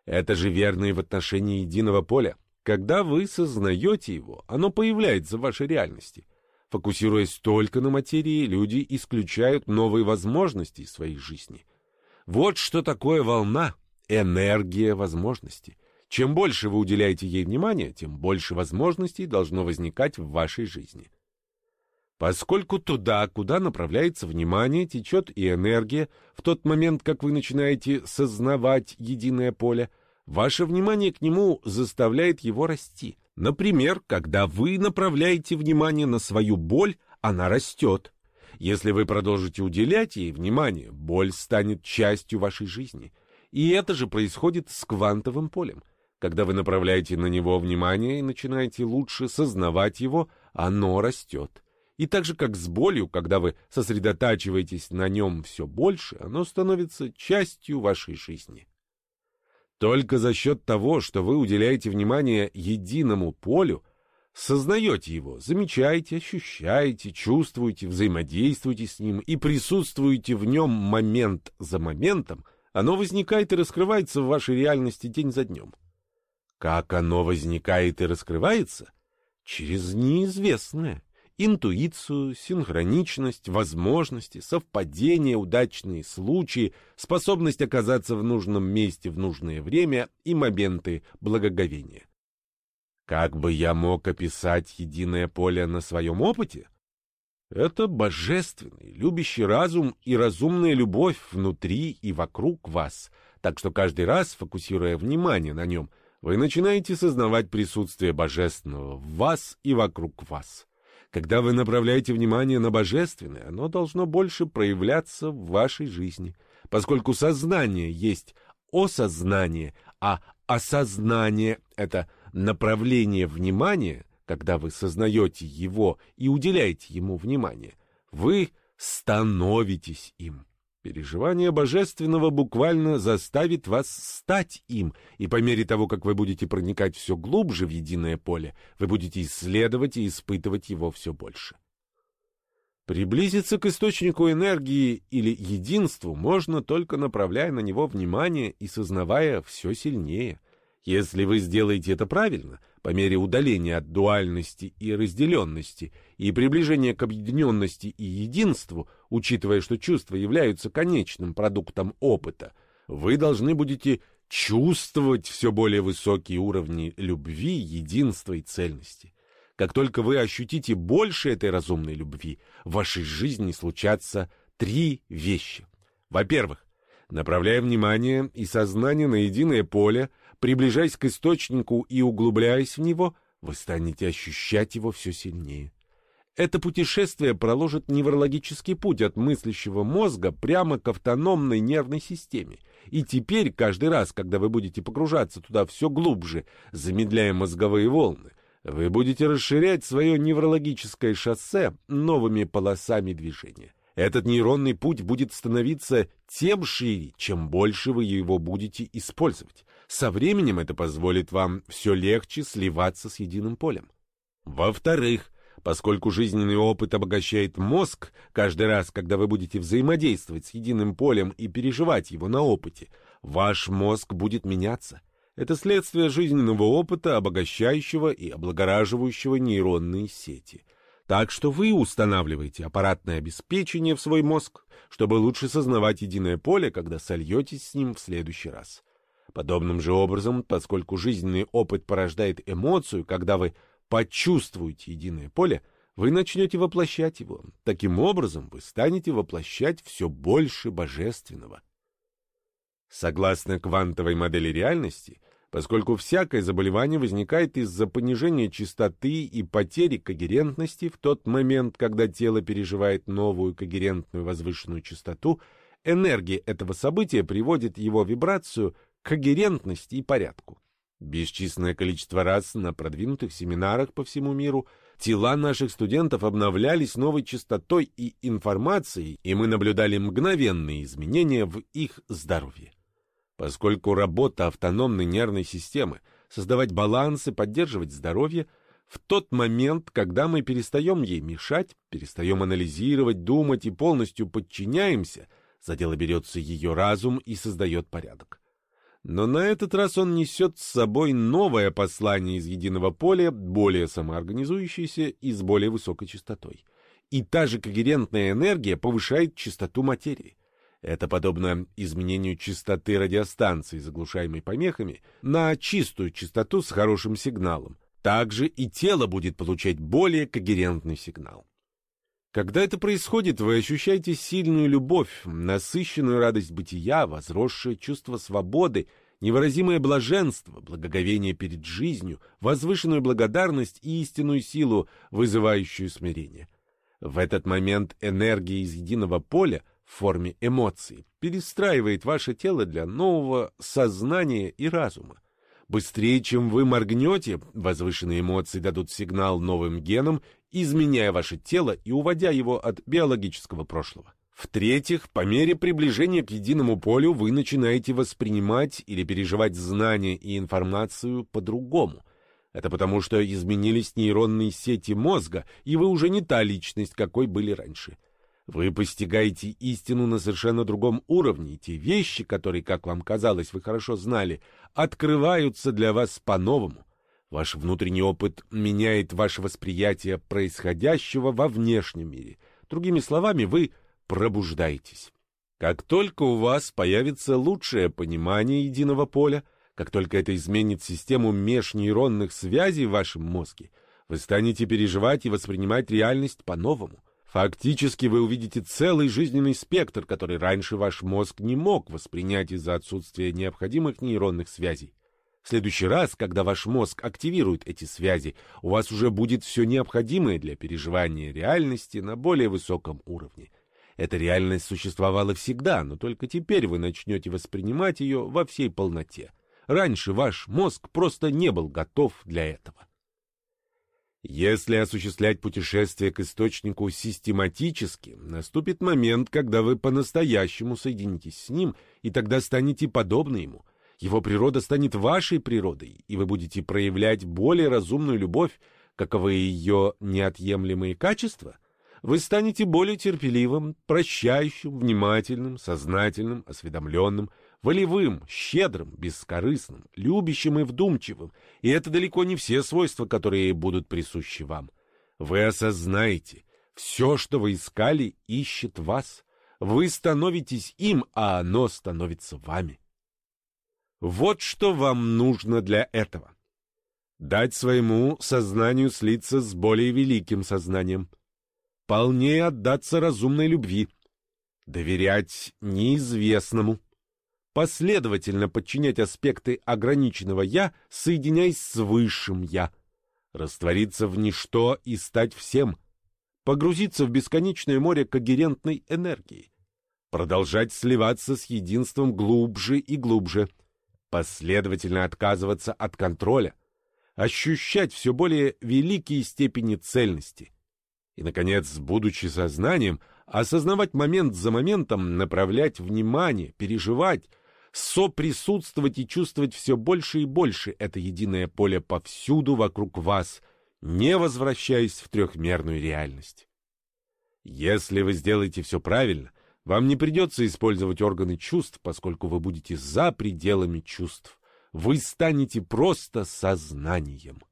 Это же верно и в отношении единого поля. Когда вы сознаете его, оно появляется в вашей реальности. Фокусируясь только на материи, люди исключают новые возможности из своей жизни – вот что такое волна, энергия возможностей. Чем больше вы уделяете ей внимания, тем больше возможностей должно возникать в вашей жизни. Поскольку туда, куда направляется внимание, течет и энергия, в тот момент, как вы начинаете сознавать единое поле, ваше внимание к нему заставляет его расти. Например, когда вы направляете внимание на свою боль, она растет. Если вы продолжите уделять ей внимание, боль станет частью вашей жизни. И это же происходит с квантовым полем. Когда вы направляете на него внимание и начинаете лучше сознавать его, оно растет. И так же, как с болью, когда вы сосредотачиваетесь на нем все больше, оно становится частью вашей жизни. Только за счет того, что вы уделяете внимание единому полю, Сознаете его, замечаете, ощущаете, чувствуете, взаимодействуете с ним и присутствуете в нем момент за моментом, оно возникает и раскрывается в вашей реальности день за днем. Как оно возникает и раскрывается? Через неизвестное. Интуицию, синхроничность, возможности, совпадения, удачные случаи, способность оказаться в нужном месте в нужное время и моменты благоговения. Как бы я мог описать единое поле на своем опыте? Это божественный, любящий разум и разумная любовь внутри и вокруг вас, так что каждый раз, фокусируя внимание на нем, вы начинаете сознавать присутствие божественного в вас и вокруг вас. Когда вы направляете внимание на божественное, оно должно больше проявляться в вашей жизни, поскольку сознание есть осознание, а осознание — это направление внимания, когда вы сознаете его и уделяете ему внимание, вы становитесь им. Переживание божественного буквально заставит вас стать им, и по мере того, как вы будете проникать все глубже в единое поле, вы будете исследовать и испытывать его все больше. Приблизиться к источнику энергии или единству можно только направляя на него внимание и сознавая все сильнее. Если вы сделаете это правильно, по мере удаления от дуальности и разделенности и приближения к объединенности и единству, учитывая, что чувства являются конечным продуктом опыта, вы должны будете чувствовать все более высокие уровни любви, единства и цельности. Как только вы ощутите больше этой разумной любви, в вашей жизни случатся три вещи. Во-первых, направляя внимание и сознание на единое поле, приближаясь к источнику и углубляясь в него, вы станете ощущать его все сильнее. Это путешествие проложит неврологический путь от мыслящего мозга прямо к автономной нервной системе. И теперь, каждый раз, когда вы будете погружаться туда все глубже, замедляя мозговые волны, вы будете расширять свое неврологическое шоссе новыми полосами движения. Этот нейронный путь будет становиться тем шире, чем больше вы его будете использовать. Со временем это позволит вам все легче сливаться с единым полем. Во-вторых, поскольку жизненный опыт обогащает мозг, каждый раз, когда вы будете взаимодействовать с единым полем и переживать его на опыте, ваш мозг будет меняться. Это следствие жизненного опыта, обогащающего и облагораживающего нейронные сети. Так что вы устанавливаете аппаратное обеспечение в свой мозг, чтобы лучше сознавать единое поле, когда сольетесь с ним в следующий раз. Подобным же образом, поскольку жизненный опыт порождает эмоцию, когда вы почувствуете единое поле, вы начнете воплощать его. Таким образом, вы станете воплощать все больше божественного. Согласно квантовой модели реальности, поскольку всякое заболевание возникает из-за понижения частоты и потери когерентности в тот момент, когда тело переживает новую когерентную возвышенную частоту, энергия этого события приводит его вибрацию когерентности и порядку. Бесчисленное количество раз на продвинутых семинарах по всему миру тела наших студентов обновлялись новой частотой и информацией, и мы наблюдали мгновенные изменения в их здоровье. Поскольку работа автономной нервной системы — создавать баланс и поддерживать здоровье — в тот момент, когда мы перестаем ей мешать, перестаем анализировать, думать и полностью подчиняемся, за дело берется ее разум и создает порядок. Но на этот раз он несет с собой новое послание из единого поля, более самоорганизующееся и с более высокой частотой. И та же когерентная энергия повышает частоту материи. Это подобно изменению частоты радиостанции, заглушаемой помехами, на чистую частоту с хорошим сигналом. Также и тело будет получать более когерентный сигнал. Когда это происходит, вы ощущаете сильную любовь, насыщенную радость бытия, возросшее чувство свободы, невыразимое блаженство, благоговение перед жизнью, возвышенную благодарность и истинную силу, вызывающую смирение. В этот момент энергия из единого поля — в форме эмоций, перестраивает ваше тело для нового сознания и разума. Быстрее, чем вы моргнете, возвышенные эмоции дадут сигнал новым генам, изменяя ваше тело и уводя его от биологического прошлого. В-третьих, по мере приближения к единому полю вы начинаете воспринимать или переживать знания и информацию по-другому. Это потому, что изменились нейронные сети мозга, и вы уже не та личность, какой были раньше. Вы постигаете истину на совершенно другом уровне, и те вещи, которые, как вам казалось, вы хорошо знали, открываются для вас по-новому. Ваш внутренний опыт меняет ваше восприятие происходящего во внешнем мире. Другими словами, вы пробуждаетесь. Как только у вас появится лучшее понимание единого поля, как только это изменит систему межнейронных связей в вашем мозге, вы станете переживать и воспринимать реальность по-новому. Фактически вы увидите целый жизненный спектр, который раньше ваш мозг не мог воспринять из-за отсутствия необходимых нейронных связей. В следующий раз, когда ваш мозг активирует эти связи, у вас уже будет все необходимое для переживания реальности на более высоком уровне. Эта реальность существовала всегда, но только теперь вы начнете воспринимать ее во всей полноте. Раньше ваш мозг просто не был готов для этого. Если осуществлять путешествие к источнику систематически, наступит момент, когда вы по-настоящему соединитесь с ним, и тогда станете подобны ему. Его природа станет вашей природой, и вы будете проявлять более разумную любовь, каковы ее неотъемлемые качества. Вы станете более терпеливым, прощающим, внимательным, сознательным, осведомленным, волевым, щедрым, бескорыстным, любящим и вдумчивым, и это далеко не все свойства, которые будут присущи вам. Вы осознаете, все, что вы искали, ищет вас. Вы становитесь им, а оно становится вами. Вот что вам нужно для этого. Дать своему сознанию слиться с более великим сознанием. Полнее отдаться разумной любви. Доверять неизвестному последовательно подчинять аспекты ограниченного «я», соединяясь с высшим «я», раствориться в ничто и стать всем, погрузиться в бесконечное море когерентной энергии, продолжать сливаться с единством глубже и глубже, последовательно отказываться от контроля, ощущать все более великие степени цельности и, наконец, будучи сознанием, осознавать момент за моментом, направлять внимание, переживать, соприсутствовать и чувствовать все больше и больше это единое поле повсюду вокруг вас, не возвращаясь в трехмерную реальность. Если вы сделаете все правильно, вам не придется использовать органы чувств, поскольку вы будете за пределами чувств. Вы станете просто сознанием.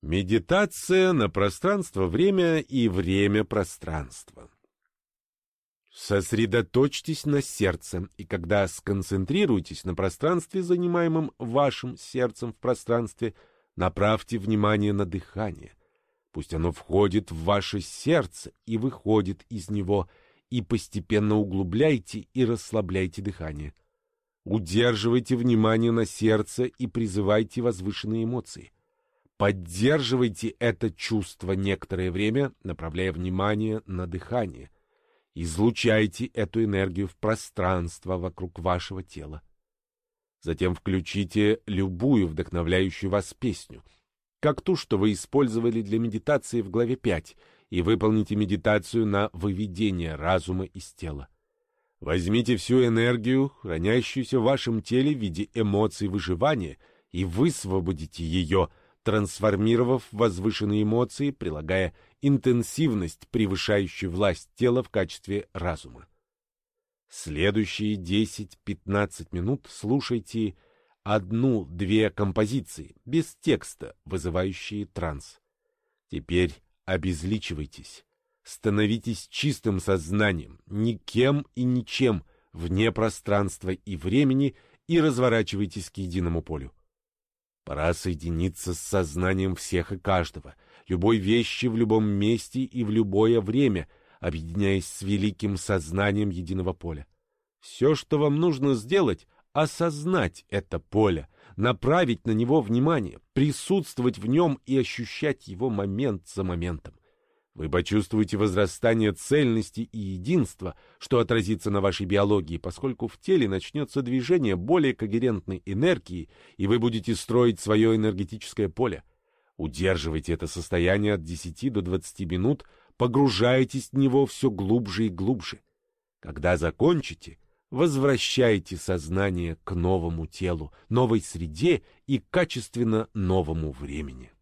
Медитация на пространство-время и время-пространство. Сосредоточьтесь на сердце, и когда сконцентрируетесь на пространстве, занимаемом вашим сердцем в пространстве, направьте внимание на дыхание. Пусть оно входит в ваше сердце и выходит из него, и постепенно углубляйте и расслабляйте дыхание. Удерживайте внимание на сердце и призывайте возвышенные эмоции. Поддерживайте это чувство некоторое время, направляя внимание на дыхание. Излучайте эту энергию в пространство вокруг вашего тела. Затем включите любую вдохновляющую вас песню, как ту, что вы использовали для медитации в главе 5, и выполните медитацию на выведение разума из тела. Возьмите всю энергию, хранящуюся в вашем теле в виде эмоций выживания, и высвободите ее – трансформировав возвышенные эмоции, прилагая интенсивность, превышающую власть тела в качестве разума. Следующие 10-15 минут слушайте одну-две композиции, без текста, вызывающие транс. Теперь обезличивайтесь, становитесь чистым сознанием, никем и ничем, вне пространства и времени, и разворачивайтесь к единому полю. Пора соединиться с сознанием всех и каждого, любой вещи в любом месте и в любое время, объединяясь с великим сознанием единого поля. Все, что вам нужно сделать, осознать это поле, направить на него внимание, присутствовать в нем и ощущать его момент за моментом. Вы почувствуете возрастание цельности и единства, что отразится на вашей биологии, поскольку в теле начнется движение более когерентной энергии, и вы будете строить свое энергетическое поле. Удерживайте это состояние от 10 до 20 минут, погружайтесь в него все глубже и глубже. Когда закончите, возвращайте сознание к новому телу, новой среде и качественно новому времени.